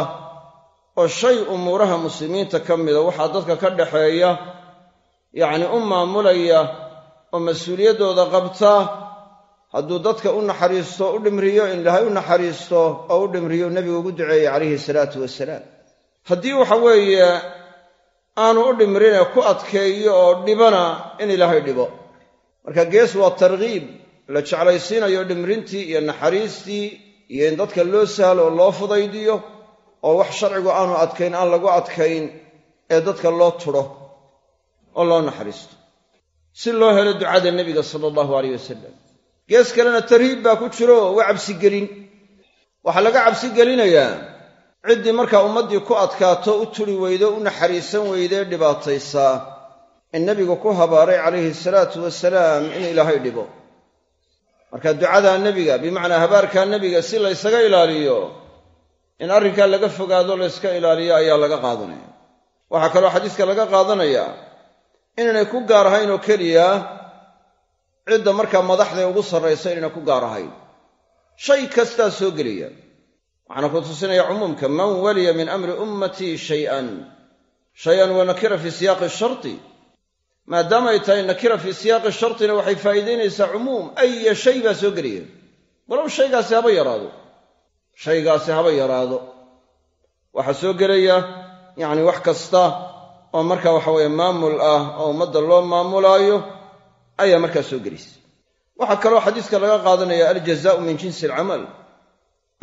oo shay umuuraha muslimiinta ka mida waxaa dadka ka dhaxeeya yacni u maamulaya oo mas'uuliyaddooda qabta hadduu dadka u naxariisto u dhimriyo in ilaahay u naxariisto oo u dhimriyo nebigu ugu duceeyey calayhi salaatu wasalaam. Haddii waxa weeye aanu u dhimrine ku adkeeyo oo dhibana in ilaahay dhibo. Marka gees waa targhiib la jeclaysiinayo dhimrintii iyo naxariistii iyo in dadka loo sahlo oo loo fudaydiyo oo wax sharcigu aanu adkayn aan lagu adkayn ee dadka loo tudho oo loo naxariisto. Si loo helo ducada nebiga sala allahu aleyh wasalam gees kalena tarhiib baa ku jiro waa cabsigelin waxaa laga cabsigelinayaa ciddii markaa ummaddii ku adkaato u turi weydo u naxariisan weydee dhibaataysaa in nebigu ku habaaray calayhi salaatu wasalaam in ilaahay dhibo. Marka ducadaa nebiga bimacnaa habaarkaa nebiga si laysaga ilaaliyo in arrinkaa laga fogaado layska ilaaliyo ayaa laga qaadanaya. Waxaa kaloo xadiiska laga qaadanayaa inaynay ku gaar ahayn oo keliya cidda markaa madaxda ugu sarraysa inaynay ku gaar ahayn. Shay kastaa soo gelaya waxaana ku tusinaya cumuumka man waliya min amri ummatii shay-an. Shay-an waa nakira fii siyaaqi sharti. Maadaama ay tahay nakira fii siyaaqi shartina waxay faa'iidaynaysaa cumuum. Aya shay baa soo gelaya walow shaygaasi haba yaraado. Shaygaasi haba yaraado. Waxaa soo gelaya yacni wax kasta oo marka waxa weeye maamul ah oo ummadda loo maamulaayo ayaa markaa soo gelaysa waxaa kaloo xadiiska laga qaadanaya aljazaau min jinsi alcamal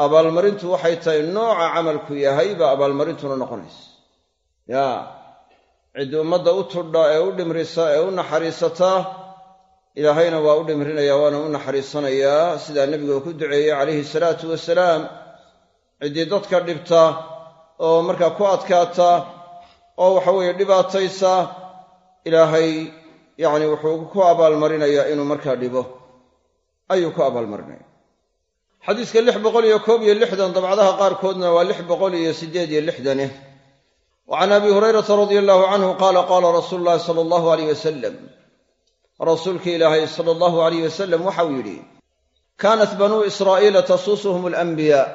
abaalmarintu waxay tahay nooca camalku yahay baa abaalmarintuna noqonaysa. Yaa ciddii ummadda u tudha ee u dhimrisa ee u naxariisataa ilaahayna waa u dhimrinaya waana u naxariisanayaa sidaa nebigu ku duceeyey calayhi salaatu wasalaam. Ciddii dadka dhibta oo markaa ku adkaata oo waxa weeye dhibaataysa ilaahay yacni wuxuu ku abaalmarinayaa inuu markaa dhibo. Ayuu ku abaalmarinaya xadiiska lix boqol iyo koob iyo lixdan dabcadaha qaarkoodna waa lix boqol iyo siddeed iyo lixdaneh wa can abi hurayrata radia allahu canhu qaala qaala rasuulu llahi sala allahu aleyh wasalam rasuulki ilaahay sala allahu aleyh wasalam waxau yidhi kaanat banuu israa'iila tasuusuhum alanbiyaa.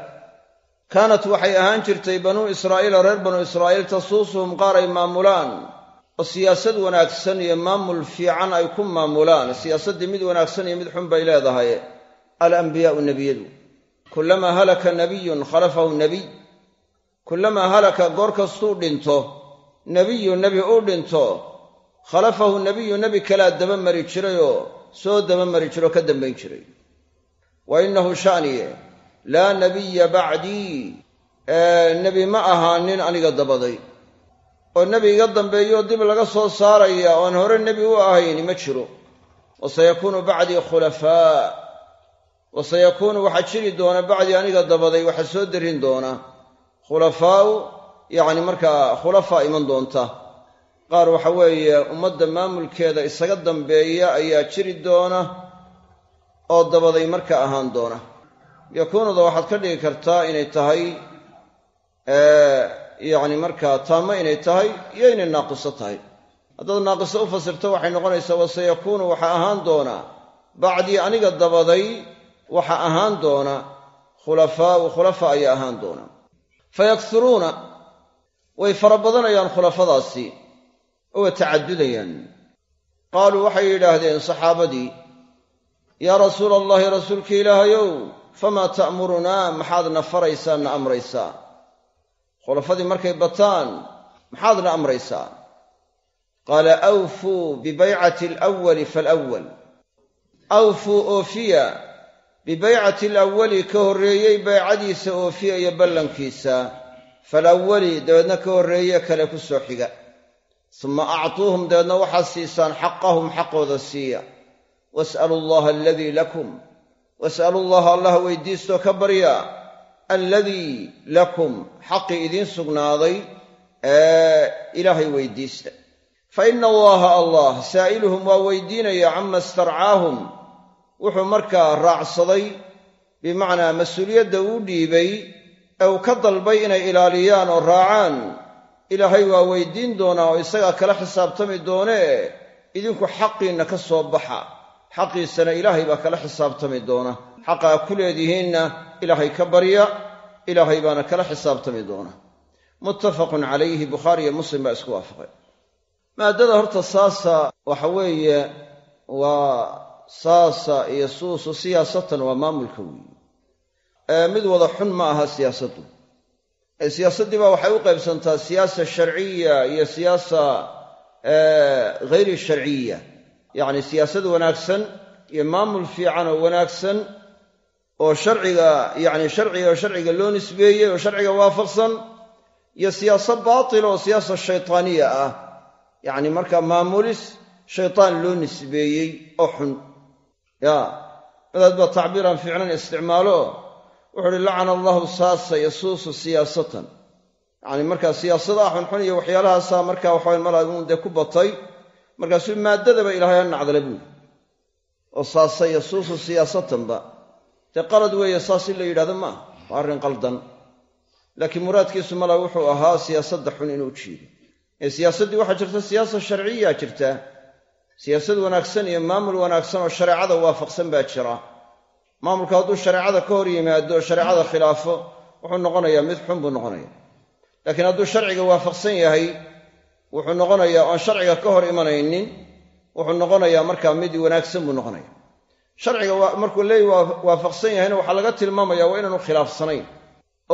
Kaanat waxay ahaan jirtay banuu israa'iila reer banuu israa'iil tasuusuhum qaar ay maamulaan. Oo siyaasad wanaagsan iyo maamul fiican ay ku maamulaan. Siyaasaddii mid wanaagsan iyo mid xun bay leedahay alambiyaau nebiyadu kullamaa halaka nabiyun khalafahu nebiy kullamaa halaka goor kastuu dhinto nebiyu nebi uu dhinto khalafahu nebiyu nebi kalaa daba mari jirayoo soo daba mari ka dambayn jiray. Wa innahu sha'niye laa nebiya bacdii nebi ma ahaanin aniga dabaday. Oo nebi iga dambeeyoo dib laga soo saaraya oan hore nebi u ahayni ma jiro. Wa sayakuunu bacdii khulafaa wa sayakuunu waxaa jiri doona bacdii aniga dabaday waxaa soo darin doona. Khulafaa'u yacni markaa khulafaa iman doonta. Qaar waxa weeye ummadda maamulkeeda isaga dambeeya ayaa jiri doona oo dabaday marka ahaan doona. Yakuunuda waxaad ka dhigi kartaa inay tahay yacni markaa taamo inay tahay iyo inay naaqiso tahay. Haddaad naaqiso u fasirto waxay noqonaysaa wasayakuunu waxaa ahaan doona. Bacdii aniga dabaday waxa ahaan doona khulafaau khulafa ayaa ahaan doona. Fayakhuruuna way fara badanayaan khulafadaasi oo way tacadudayaan. Qaaluu waxay yidhaahdeen saxaabadii yaa rasuula allahi rasuulki ilaahayow famaa ta'murunaa? Maxaadna faraysaa na amraysaa? Khulafadii markay bataan maxaadna amraysaa? Qaala awfuu bibaycati alawali falawal awfuu oofiya bibaycati alawali ka horreeyey baycadiisa oofiya iyo ballankiisa falawali dabeedna ka horreeye kale ku soo xiga suma actuuhum dabeedna waxaad siisaan xaqahum xaqooda siiya was'alu allaha aladii lakum was'alu allaha allah weydiistoo ka barya alladii lakum xaqii idiin sugnaaday ee ilaahay weydiista fa ina allaha allah saa'iluhum waa weydiinaya cama istarcaahum wuxuu markaa raacsaday bimacnaa mas'uuliyadda uu dhiibay ee uu ka dalbay inay ilaaliyaan oo raacaan. Ilaahay waa weydiin doonaa oo isagaa kala xisaabtami doonee idinku xaqiinna ka soo baxa. Xaqiisana ilaahay baa kala xisaabtami doona. Xaqaa ku leedihiinna ilaahay ka barya ilaahay baana kala xisaabtami doona. Muttafaqun calayhi bukhaari iyo muslim baa isku waafaqay. Maaddada horta saasa waxa weeye waa saasa iyo suusu siyaasatan waa maamulka weeye. Ee mid wada xun ma aha siyaasaddu siyaasaddii baa waxay u qaybsantaa siyaasa sharciya iyo siyaasa hayri sharciya. Yacni siyaasad wanaagsan iyo maamul fiican oo wanaagsan oo sharciga yacni sharciga sharciga loo nisbeeyey oo sharciga waafaqsan iyo siyaaso baatil oo siyaasa shaytaaniya ah. Yacni markaa maamulis shaytaan loo nisbeeyey oo xun ya madaad baa tacbiiran fiicnan isticmaalo? Wuxuu uhi lacana allahu saasa yasuusu siyaasatan. Yacni markaa siyaasadaha xunxun iyo waxyaalahaasaa markaa waxawayn malaagun dee ku batay markaasuu maaddadaba ilaahay ha nacdala buuli oo saasa yasuusu siyaasatanba dee qalad weeye saas in la yidhahdo maaha waa arrin qaldan. Laakiin muraadkiisu mala wuxuu ahaa siyaasadda xun inuu jiido ee siyaasaddii waxaa jirta siyaasa sharciyaa jirta siyaasad wanaagsan iyo maamul wanaagsan oo shareecada waafaqsan baa jira. Maamulka hadduu shareecada ka hor yimaado shareecada khilaafo wuxuu noqonayaa mid xun buu noqonaya laakiin hadduu sharciga waafaqsan yahay wuxuu noqonayaa oon sharciga ka hor imanaynin wuxuu noqonayaa markaa mid wanaagsan buu noqonaya sharciga markuu leey waafaqsan yahayna waxaa laga tilmaamaya waa inaanu khilaafsanayn.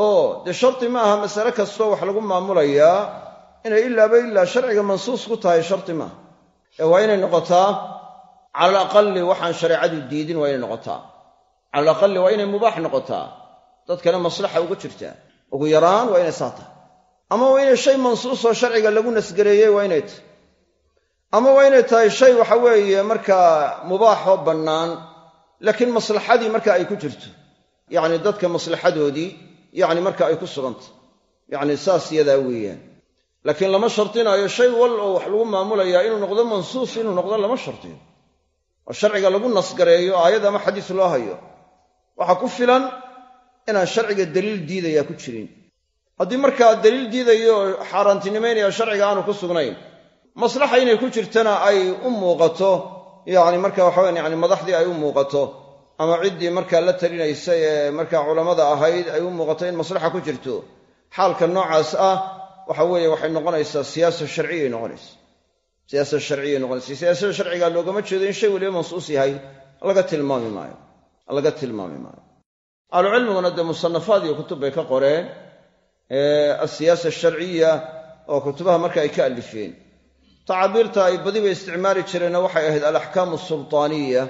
Oo dee shardi ma aha masale kastoo wax lagu maamulayaa inay ilaaba ilaa sharciga mansuus ku tahay shardi maaha ee waa inay noqotaa cala alaqali waxaan shareecadu diidin waa inay noqotaa. Cala alaqali waa inay mubaax noqotaa. Dadkana maslaxa uga jirtaa ugu yaraan waa inay saa tahay ama waa inay shay mansuusoo sharciga lagu nasgareeyey waa inay tahay. Ama waa inay tahay shay waxa weeye markaa mubaaxoo bannaan laakiin maslaxadii marka ay ku jirto. Yacni dadka maslaxadoodii yacni marka ay ku sugantah yacni saas yadaa weeyaan laakiin lama shardinaayo shay wal oo wax lagu maamulayaa inuu noqdo mansuus inuu noqdo lama shardiyo oo sharciga lagu nasgareeyo aayad ama xadiis loo hayo. Waxaa ku filan inaan sharciga daliil diidayaa ku jirin. Haddii markaa daliil diidayo oo xaaraantinimaynaya sharciga aanu ku sugnayn maslaxa inay ku jirtana ay u muuqato. Yacni marka waxaweyan yani madaxdii ay u muuqato ama ciddii markaa la talinaysa ee markaa culammada ahayd ay u muuqato in maslaxa ku jirto. Xaalka noocaas ah waxa weeye waxay noqonaysaa siyaasa sharciyay noqonaysa. Siyaasa sharciyay noqonaysa. Siyaasada sharciga loogama jeedo in shay weliba mansuus yahay laga tilmaami maayo. Laga tilmaami maayo. Ahlucilmiguna dee musanafaad iyo kutub bay ka qoreen asiyaasa sharciya oo kutubaha marka ay ka alifeen. Tacaabiirta ay badiba isticmaali jireenna waxay ahayd alaxkaamu asultaaniya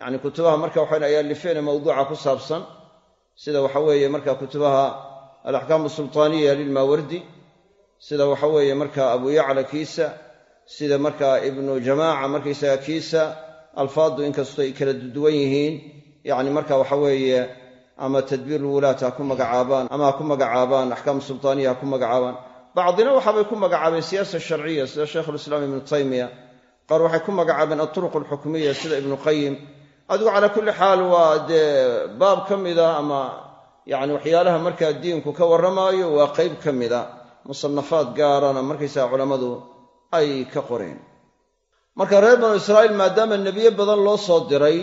yacni kutubaha marka waxan ay alifeen ee mawduuca ku saabsan sida waxa weeye marka kutubaha alaxkaamu asultaaniya lilmaawardi sida waxa weeye marka abu yacla kiisa sida marka ibnu jamaaca markaysaga kiisa alfaaddu inkastoo ay kala duwan yihiin yacni marka waxa weeye ama tadbiir wulaat ha ku magacaabaan ama ha ku magacaabaan axkaam sultaaniya ha ku magacaabaan. Bacdina waxaabay ku magacaabeen siyaasa sharciya sida shaykhulislaam ibnu taymiya. Qaar waxay ku magacaabeen alturuq alxukmiya sida ibnu qayim adigu calaa kulli xaal waa dee baab ka mida ama yacni waxyaalaha markaa diinku ka warramaayo waa qayb ka mida musanafaad gaarana markaysaga culammadu ay ka qoreen. Marka reer banu israa'iil maadaama nebiye badan loo soo diray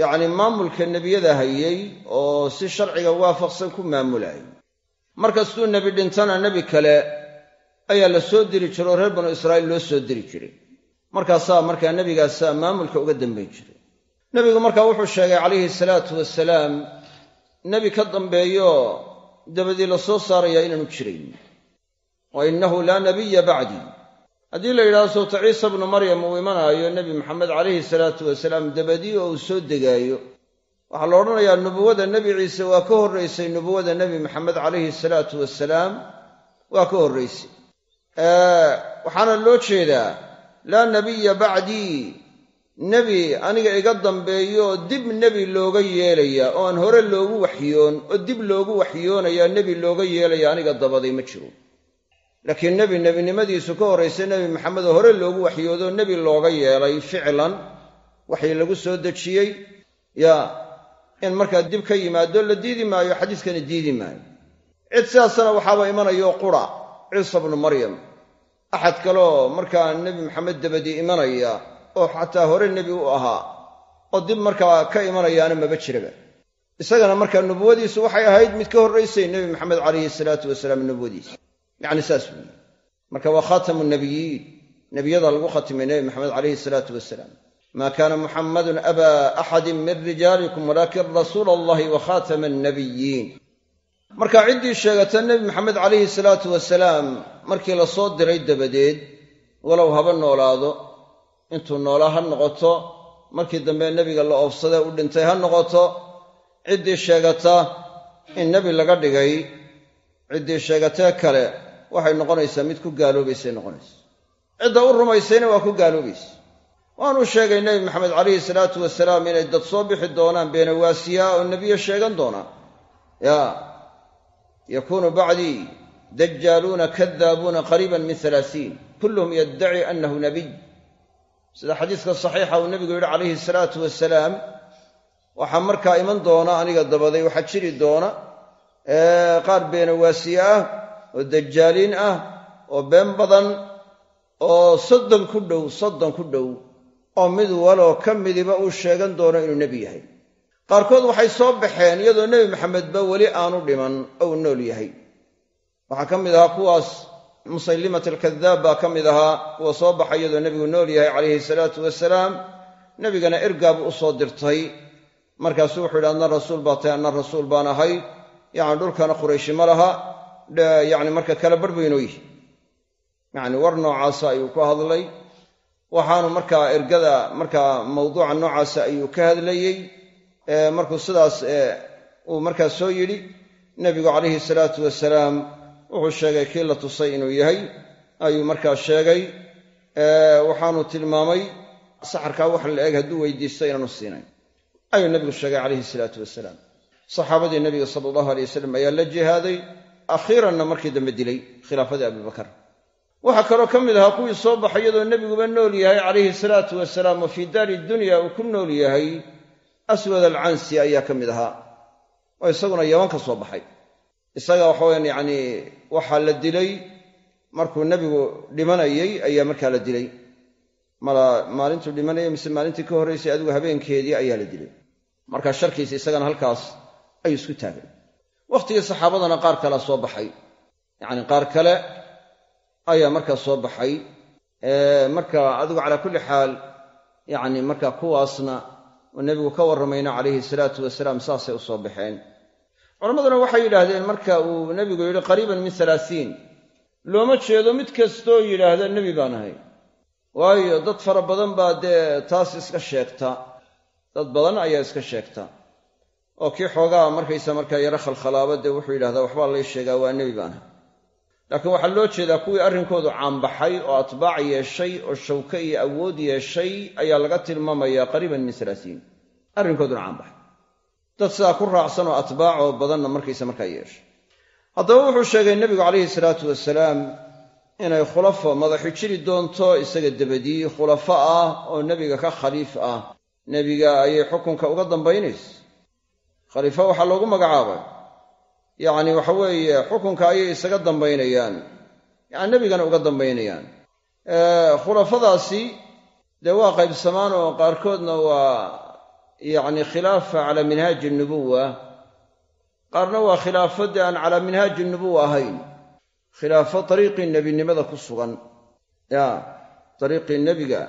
yacni maamulka nebiyada hayey oo si sharciga waafaqsan ku maamulayay markastuu nebi dhintana nebi kale ayaa la soo diri jiray oo reer banu israa'iil loo soo diri jiray. Markaasaa markaa nebigaasaa maamulka uga dambayn jiray. Nebigu markaa wuxuu sheegay calayhi salaatu wasalaam nebi ka dambeeyo dabadii la soo saarayaa inaanu jirayn wa innahu laa nabiya bacdii haddii la yidhahdo sawta ciisa bnu maryam uu imanaayo nebi maxamed calayhi salaatu wasalaam dabadii oo uu soo degaayo waxaa la odhanayaa nubuwada nebi ciise waa ka horraysay nubuwada nebi maxamed calayhi salaatu wasalaam waa ka horraysay waxaana loo jeedaa laa nabiya bacdii nebi aniga iga dambeeyo dib nebi looga yeelaya oo aan hore loogu waxyoon oo dib loogu waxyoonayaa nebi looga yeelaya aniga dabaday ma jiro laakiin nebi nebinimadiisu ka horraysay nebi maxamed oo hore loogu waxyoodoo nebi looga yeelay ficlan waxii lagu soo dejiyey. Yaa in markaa dib ka yimaado la diidi maayo xadiiskana diidi maayo. Cid sidaasana waxaaba imanayo qura ciisa bnu maryam. Axad kaleoo markaa nebi maxamed dabadii imanaya oo xataa hore nebi u ahaa oo dib markaa ka imanayaana maba jiraba. Isagana markaa nubuwadiisu waxay ahayd mid ka horraysay nebi maxamed calayhi salaatu wasalaam nubuwadiisa yacni saas weeye. Marka waa khaatamu nabiyiin nebiyada lagu khatimay nebi maxamed calayhi salaatu wasalaam maa kaana muxammadun abaa axadin min rijaalikum walaakin rasuula allahi wa khaatama annabiyiin marka ciddii sheegata nebi maxamed calayhi salaatu wasalaam markii la soo diray dabadeed walow haba noolaado intuu noolaa ha noqoto markii dambe nebiga la oofsadee u dhintay ha noqoto ciddii sheegata in nebi laga dhigay ciddii sheegatee kale waxay noqonaysaa mid ku gaaloobaysay noqonaysa. Cidda u rumaysayna waa ku gaaloobaysa waanuu sheegay nebi maxamed calayhi salaatu wasalaam inay dad soo bixi doonaan beenawaasiyaa oo nebiye sheegan doonaan. Yaa yakuunu bacdii dajaaluuna kadaabuuna qariiban min halaasiin kulluhum yaddaci annahu nabiy. Sida xadiiska saxiixa uu nebigu yidhi calayhi salaatu wasalaam waxaa markaa iman doona aniga dabaday waxaa jiri doona. Qaar beenawaasiye ah oo dajaaliin ah oo been badan oo soddon ku dhow soddon ku dhow oo mid waloo ka midiba uu sheegan doono inuu nebi yahay. Qaarkood waxay soo baxeen iyadoo nebi maxamedba weli aanu dhiman ou nool yahay. Waxaa ka mid ahaa kuwaas musaylimat alkadaab baa ka mid ahaa kuwa soo baxay iyadoo nebigu nool yahay calayhi salaatu wasalaam nebigana ergaabu u soo dirtay. Markaasuu wuxuu yidhi adna rasuul baa tahay adna rasuul baan ahay. Yacni dhulkana qurayshi ma laha yacni marka kala barh baynoo yihi yacni war noocaasa ayuu ku hadlay. Waxaanu markaa ergada markaa mawduuca noocaasa ayuu ka hadlayey. Markuu sidaas uu markaa soo yidhi nebigu calayhi salaatu wasalaam wuxuu sheegay kii la tusay inuu yahay. Ayuu markaa sheegay. Waxaanu tilmaamay saxarkaa wax la eg hadduu weydiisto inaanu siinayn ayuu nebigu sheegay calayhi salaatu wasalaam. Saxaabadii nebiga sala allahu alay wasalam ayaa la jihaaday akhiiranna markii dambe dilay khilaafadii abibakar waxaa kaloo ka mid ahaa kuwii soo baxay iyadoo nebiguba nool yahay calayhi salaatu wasalaam oo fii daari dunya uu ku nool yahay aswad alcansi ayaa ka mid ahaa oo isaguna yaman ka soo baxay. Isaga waxa weyaan yacni waxaa la dilay markuu nebigu dhimanayey ayaa markaa la dilay. Mala maalintuu dhimanayay mise maalintii ka horraysay adigu habeenkeedii ayaa la dilay. Markaa sharkiisa isagana halkaas ayuu isku taagay wakhtigii saxaabadana qaar kalea soo baxay. Yacni qaar kale ayaa markaa soo baxay. Marka adigu calaa kulli xaal yacni marka kuwaasna oo nebigu ka warramayna calayhi salaatu wasalaam saasay u soo baxeen. Culammaduna waxay yidhaahdeen marka uu nebigu yidhi qariiban min alaaiin looma jeedo mid kastoo yidhaahda nebi baan ahay. Waayo dad fara badan baa dee taas iska sheegta. Dad badan ayaa iska sheegta oo kii xoogaa markaysa markaa yaro khalkhalaaba dee wuxuu yidhahdaa waxbaa lay sheegaa waa nebi baan laakiin waxaa loo jeedaa kuwii arrinkoodu caanbaxay oo atbaac yeeshay oo shawke iyo awood yeeshay ayaa laga tilmaamayaa qariiban min alaaiin arrinkooduna caanbaxay. Dad sidaa ku raacsan oo atbaac oo badanna markaysa markaa yeeshay. Haddaba wuxuu sheegay nebigu calayhi salaatu wasalaam inay khulafo madaxu jiri doonto isaga dabadii khulafo ah oo nebiga ka khaliif ah. Nebiga ayay xukunka uga dambaynaysa khaliifo waxaa loogu magacaabay. Yacni waxa weeye xukunka ayay isaga dambaynayaan. Yacni nebigana uga dambaynayaan. Khulafadaasi dee waa qaybsamaan oo qaarkoodna waa yacni khilaafa calaa minhaaji nubuwa qaarna waa khilaafo dee aan calaa minhaaji nubuwa ahayn. Khilaafo dariiqii nebinimada ku sugan. Ya dariiqii nebiga.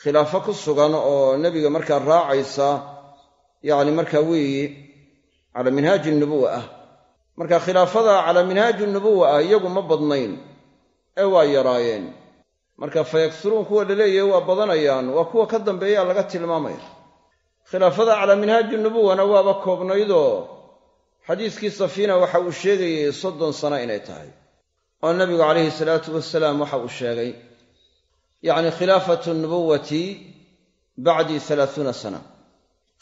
Khilaafo ku sugan oo nebiga markaa raacaysa yacni markaa weeye calaa minhaaji nubuwa ah. Marka khilaafada calaa minhaaji nubuwa ah iyagu ma badnayn ee waa yaraayeen. Marka fayaksuruun kuwa la leeyahay waa badanayaan waa kuwa ka dambeeyaa laga tilmaamaya. Khilaafada calaa minhaaji nubuwana waaba koobnaydoo xadiiskii safiina waxa uu sheegayay soddon sano inay tahay oo nebigu calayhi salaatu wasalaam waxa uu sheegay. Yacni khilaafatu nubuwati bacdii alaauuna sana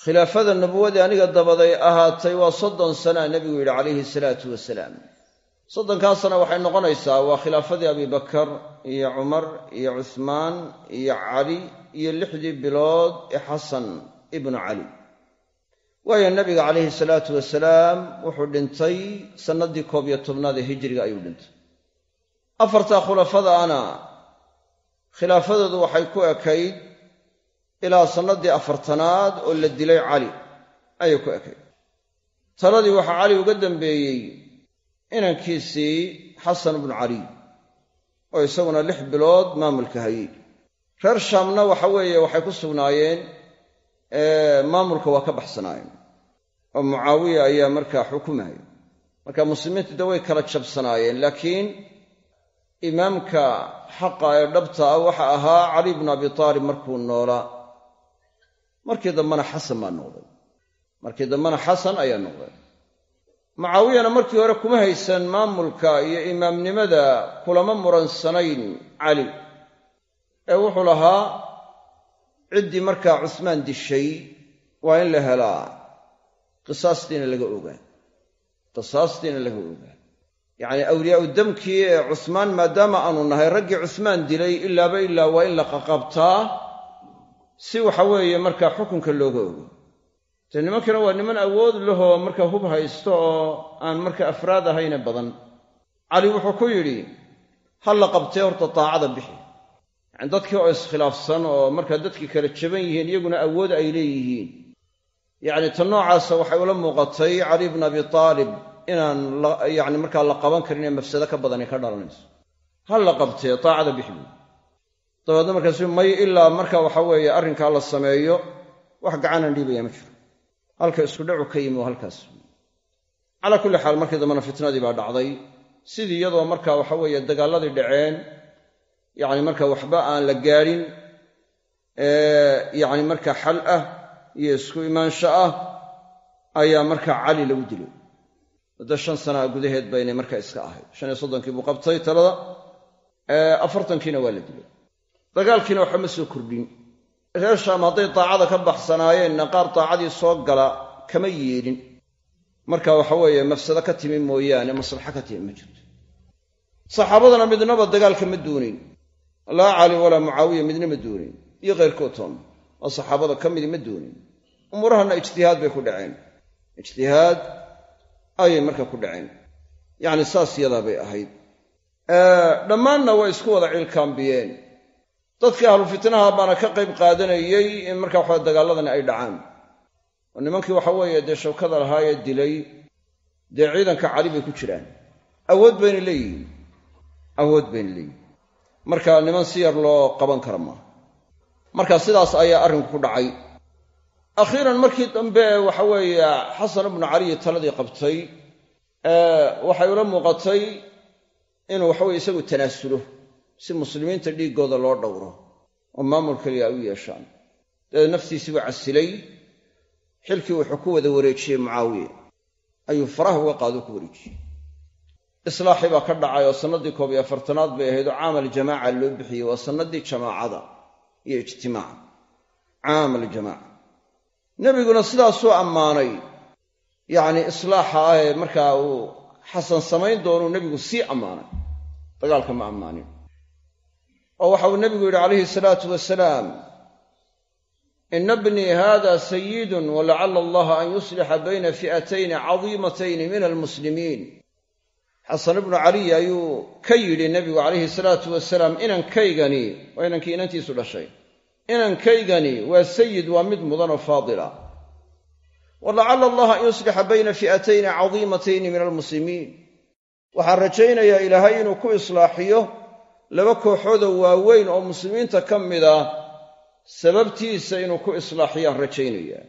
khilaafada nubuwadii aniga dabaday ahaatay waa soddon sanaa nebigu yidhi calayhi salaatu wasalaam. Soddonkaa sana waxay noqonaysaa waa khilaafadii abibakar iyo cumar iyo cuhmaan iyo cali iyo lixdii bilood ee xasan ibnu cali. Waayo nebiga calayhi salaatu wasalaam wuxuu dhintay sannaddii koob iyo tobnaad ee hijriga ayuu dhintay. Afartaa khulafadaana khilaafadoodu waxay ku ekayd ilaa sannaddii afartanaad oo la dilay cali ayay ku ekayd taladii waxaa cali uga dambeeyey inankiisii xasan bnu caliy oo isaguna lix bilood maamulka hayey reer shaamna waxa weeye waxay ku sugnaayeen maamulka waa ka baxsanaayeen oo mucaawiya ayaa markaa xukumaya marka muslimiintu de way kala jabsanaayeen laakiin imaamka xaqa ee dhabta ah waxa ahaa cali bnu abi taalib markuu noolaa markii dambena xasan baa noqday. Markii dambena xasan ayaa noqday. Mucaawiyana markii hore kuma haysan maamulka iyo imaamnimada kulama muransanayn cali. Ee wuxuu lahaa ciddii markaa cusmaan dishay waa in la helaa. Qisaastiina laga ogaa. Qisaastiina laga ogaa. Yacni awliyaau damkii ee cusmaan maadaama aanu nahay raggii cusmaan dilay ilaaba ilaa waa in la qaqabtaa si waxa weeye markaa xukunka looga ogo. Dee nimankana waa niman awood lahoo marka hub haysto oo aan marka afraad ahayne badan. Cali wuxuu ku yidhi ha la qabtee horta daacada bixi. Yacni dadkii oo iskhilaafsan oo markaa dadkii kala jaban yihiin iyaguna awood ay leeyihiin. Yacni ta noocaasa waxay ula muuqatay cali bna abi taalib inaan yacni markaa la qaban karin ee mafsado ka badani ka dhalanayso. Ha la qabtee daacada bixi. buui dabeedna markaasi may ilaa marka waxa weeye arrinkaa la sameeyo wax gacanaan dhiibaya ma jiro. Halka isku dhacu ka yimi waa halkaas. Calaa kulli xaal markii dambena fitnadii baa dhacday sidii iyadoo marka waxa weeye dagaalladii dhaceen yacni marka waxba aan la gaadhin yacni marka xal ah iyo isku imaansho ah ayaa marka cali lagu dilay. Muddo shan sanaa gudaheed baynay marka iska ahayd. Shan iyo soddonkii buu qabtay talada. Afartankiina waa la dilay dagaalkiina waxba ma soo kordhin. Reer shaam hadday daacada ka baxsanaayeenna qaar daacadii soo gala kama yeelin marka waxa weeye mafsado ka timi mooyaane maslaxo ka timi ma jirto. Saxaabadana midnaba dagaalka ma doonin. Laa cali walaa mucaawiya midna ma doonin. Iyo keyrkood toon oo saxaabada ka midi ma doonin. Umuurahanna ijtihaad bay ku dhaceen. Ijtihaad ayay marka ku dhaceen. Yacni saas yadaa bay ahayd. Dhammaanna way isku wada cilkaambiyeen dadkii ahlu fitnaha baana ka qayb qaadanayey in marka waxaa dagaaladani ay dhacaan. Oo nimankii waxa weeye dee shawkada lahaa ee dilay dee ciidanka cali bay ku jiraan. Awood bayna leeyihiin. Awood bayna leeyihiin marka niman si yar loo qaban kara maaha marka sidaas ayaa arrinku ku dhacay. Akhiiran markii dambe waxa weeye xasan ibnu caliyi taladii qabtay waxay ula muuqatay inuu waxaweye isagu tanaasulo si muslimiinta dhiiggooda loo dhowro oo maamul keliya ay u yeeshaan. Dabeed naftiisiibuu casilay xilkii wuxuu ku wada wareejiyey mucaawiye. Ayuu faraha uga qaado ku wareejiyey. Islaaxii baa ka dhacay oo sannaddii koob iyo afartanaad bay ahayd oo caamal jamaaca loo bixiyey waa sannaddii jamaacada iyo ijtimaaca caamal jamaaca nebiguna sidaasuu ammaanay. Yacni islaaxa ah ee markaa uu xasan samayn doonuu nebigu sii ammaanay. Dagaalka ma ammaanin oo waxa uu nebigu yidhi calayhi salaatu wasalaam ina bnii hada sayidun walacala allaha an yuslixa bayna fi'atayni cadiimatayni min almuslimiin xasan ibnu caliy ayuu ka yidhi nebigu calayhi salaatu wasalaam inankaygani waa inankii inantiisu dhashay inankaygani waa sayid waa mid mudan oo faadila. Walacala allaha an yuslixa bayna fi'atayni cadiimatayni min almuslimiin waxaan rajaynayaa ilaahay inuu ku islaaxiyo laba kooxoodoo waaweyn oo muslimiinta ka mid ah sababtiisa inuu ku islaaxiyaan rajaynayaa.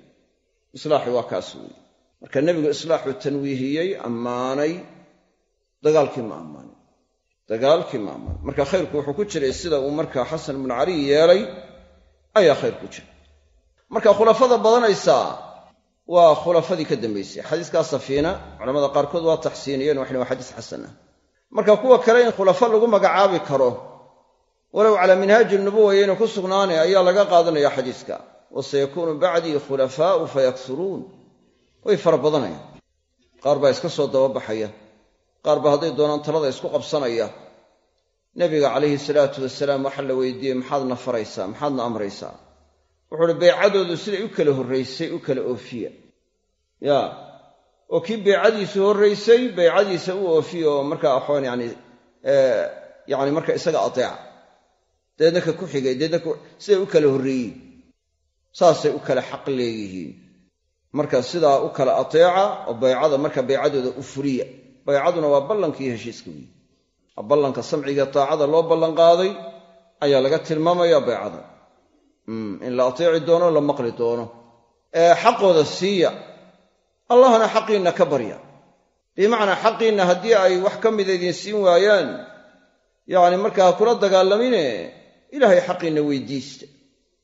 Islaaxi waa kaas weeye. Marka nebigu islaaxuu tanwiihiyey ammaanay. Dagaalkii ma ammaanin dagaalkii ma ammaanin marka khayrku wuxuu ku jiray sida uu markaa xasan ibnu cali yeelay ayaa khayr ku jira marka khulafada badanaysaa waa khulafadii ka dambaysay xadiiskaa safiina culamada qaarkood waa taxsiiniyeen waxna waa xadiis xasan ah marka kuwa kale in khulafo lagu magacaabi karo walow calaa minhaaji nubuwa yayna ku sugnaane ayaa laga qaadanaya xadiiska. Wa sayakuunu bacdii khulafaa'u fayaksuruun. Way fara badanayaan. Qaar baa iska soo dababaxaya qaar baa hadday doonaan talada isku qabsanaya. Nebiga calayhi salaatu wasalaam waxaa la weydiiyey maxaadna faraysaa? Maxaadna amraysaa? Wuxuu uhi beycadoodu siday u kala horraysay u kala oofiya. Ya oo kii beycadiisu horraysay beycadiisa u oofiya oo markaa waxaan yani yani marka isaga ateeca dabeedna ku xigay dabeedna siday u kala horreeyiin saasay u kala xaq leeyihiin. Marka sidaa u kala ateeca oo baycada marka baycadooda u fuliya baycaduna waa ballankii heshiiska waa ballanka samciga taacada loo ballanqaaday ayaa laga tilmaamaya baycada in la ateeci doono la maqli doono. Xaqooda siiya allahna xaqiinna ka barya. Bimacnaa xaqiinna haddii ay wax ka mida idin siin waayaan yacni markaa kula dagaalamine ilaahay xaqiinna weydiista.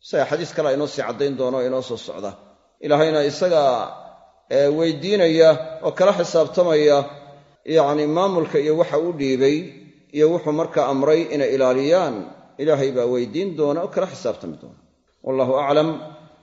Isaga xadiis kale inoo sii caddayn doono inoo soo socda. Ilaahayna isaga weydiinaya oo kala xisaabtamaya yacni maamulka iyo waxa u dhiibay iyo wuxuu markaa amray inay ilaaliyaan ilaahay baa weydiin doona oo kala xisaabtami doona. Wallahu aclam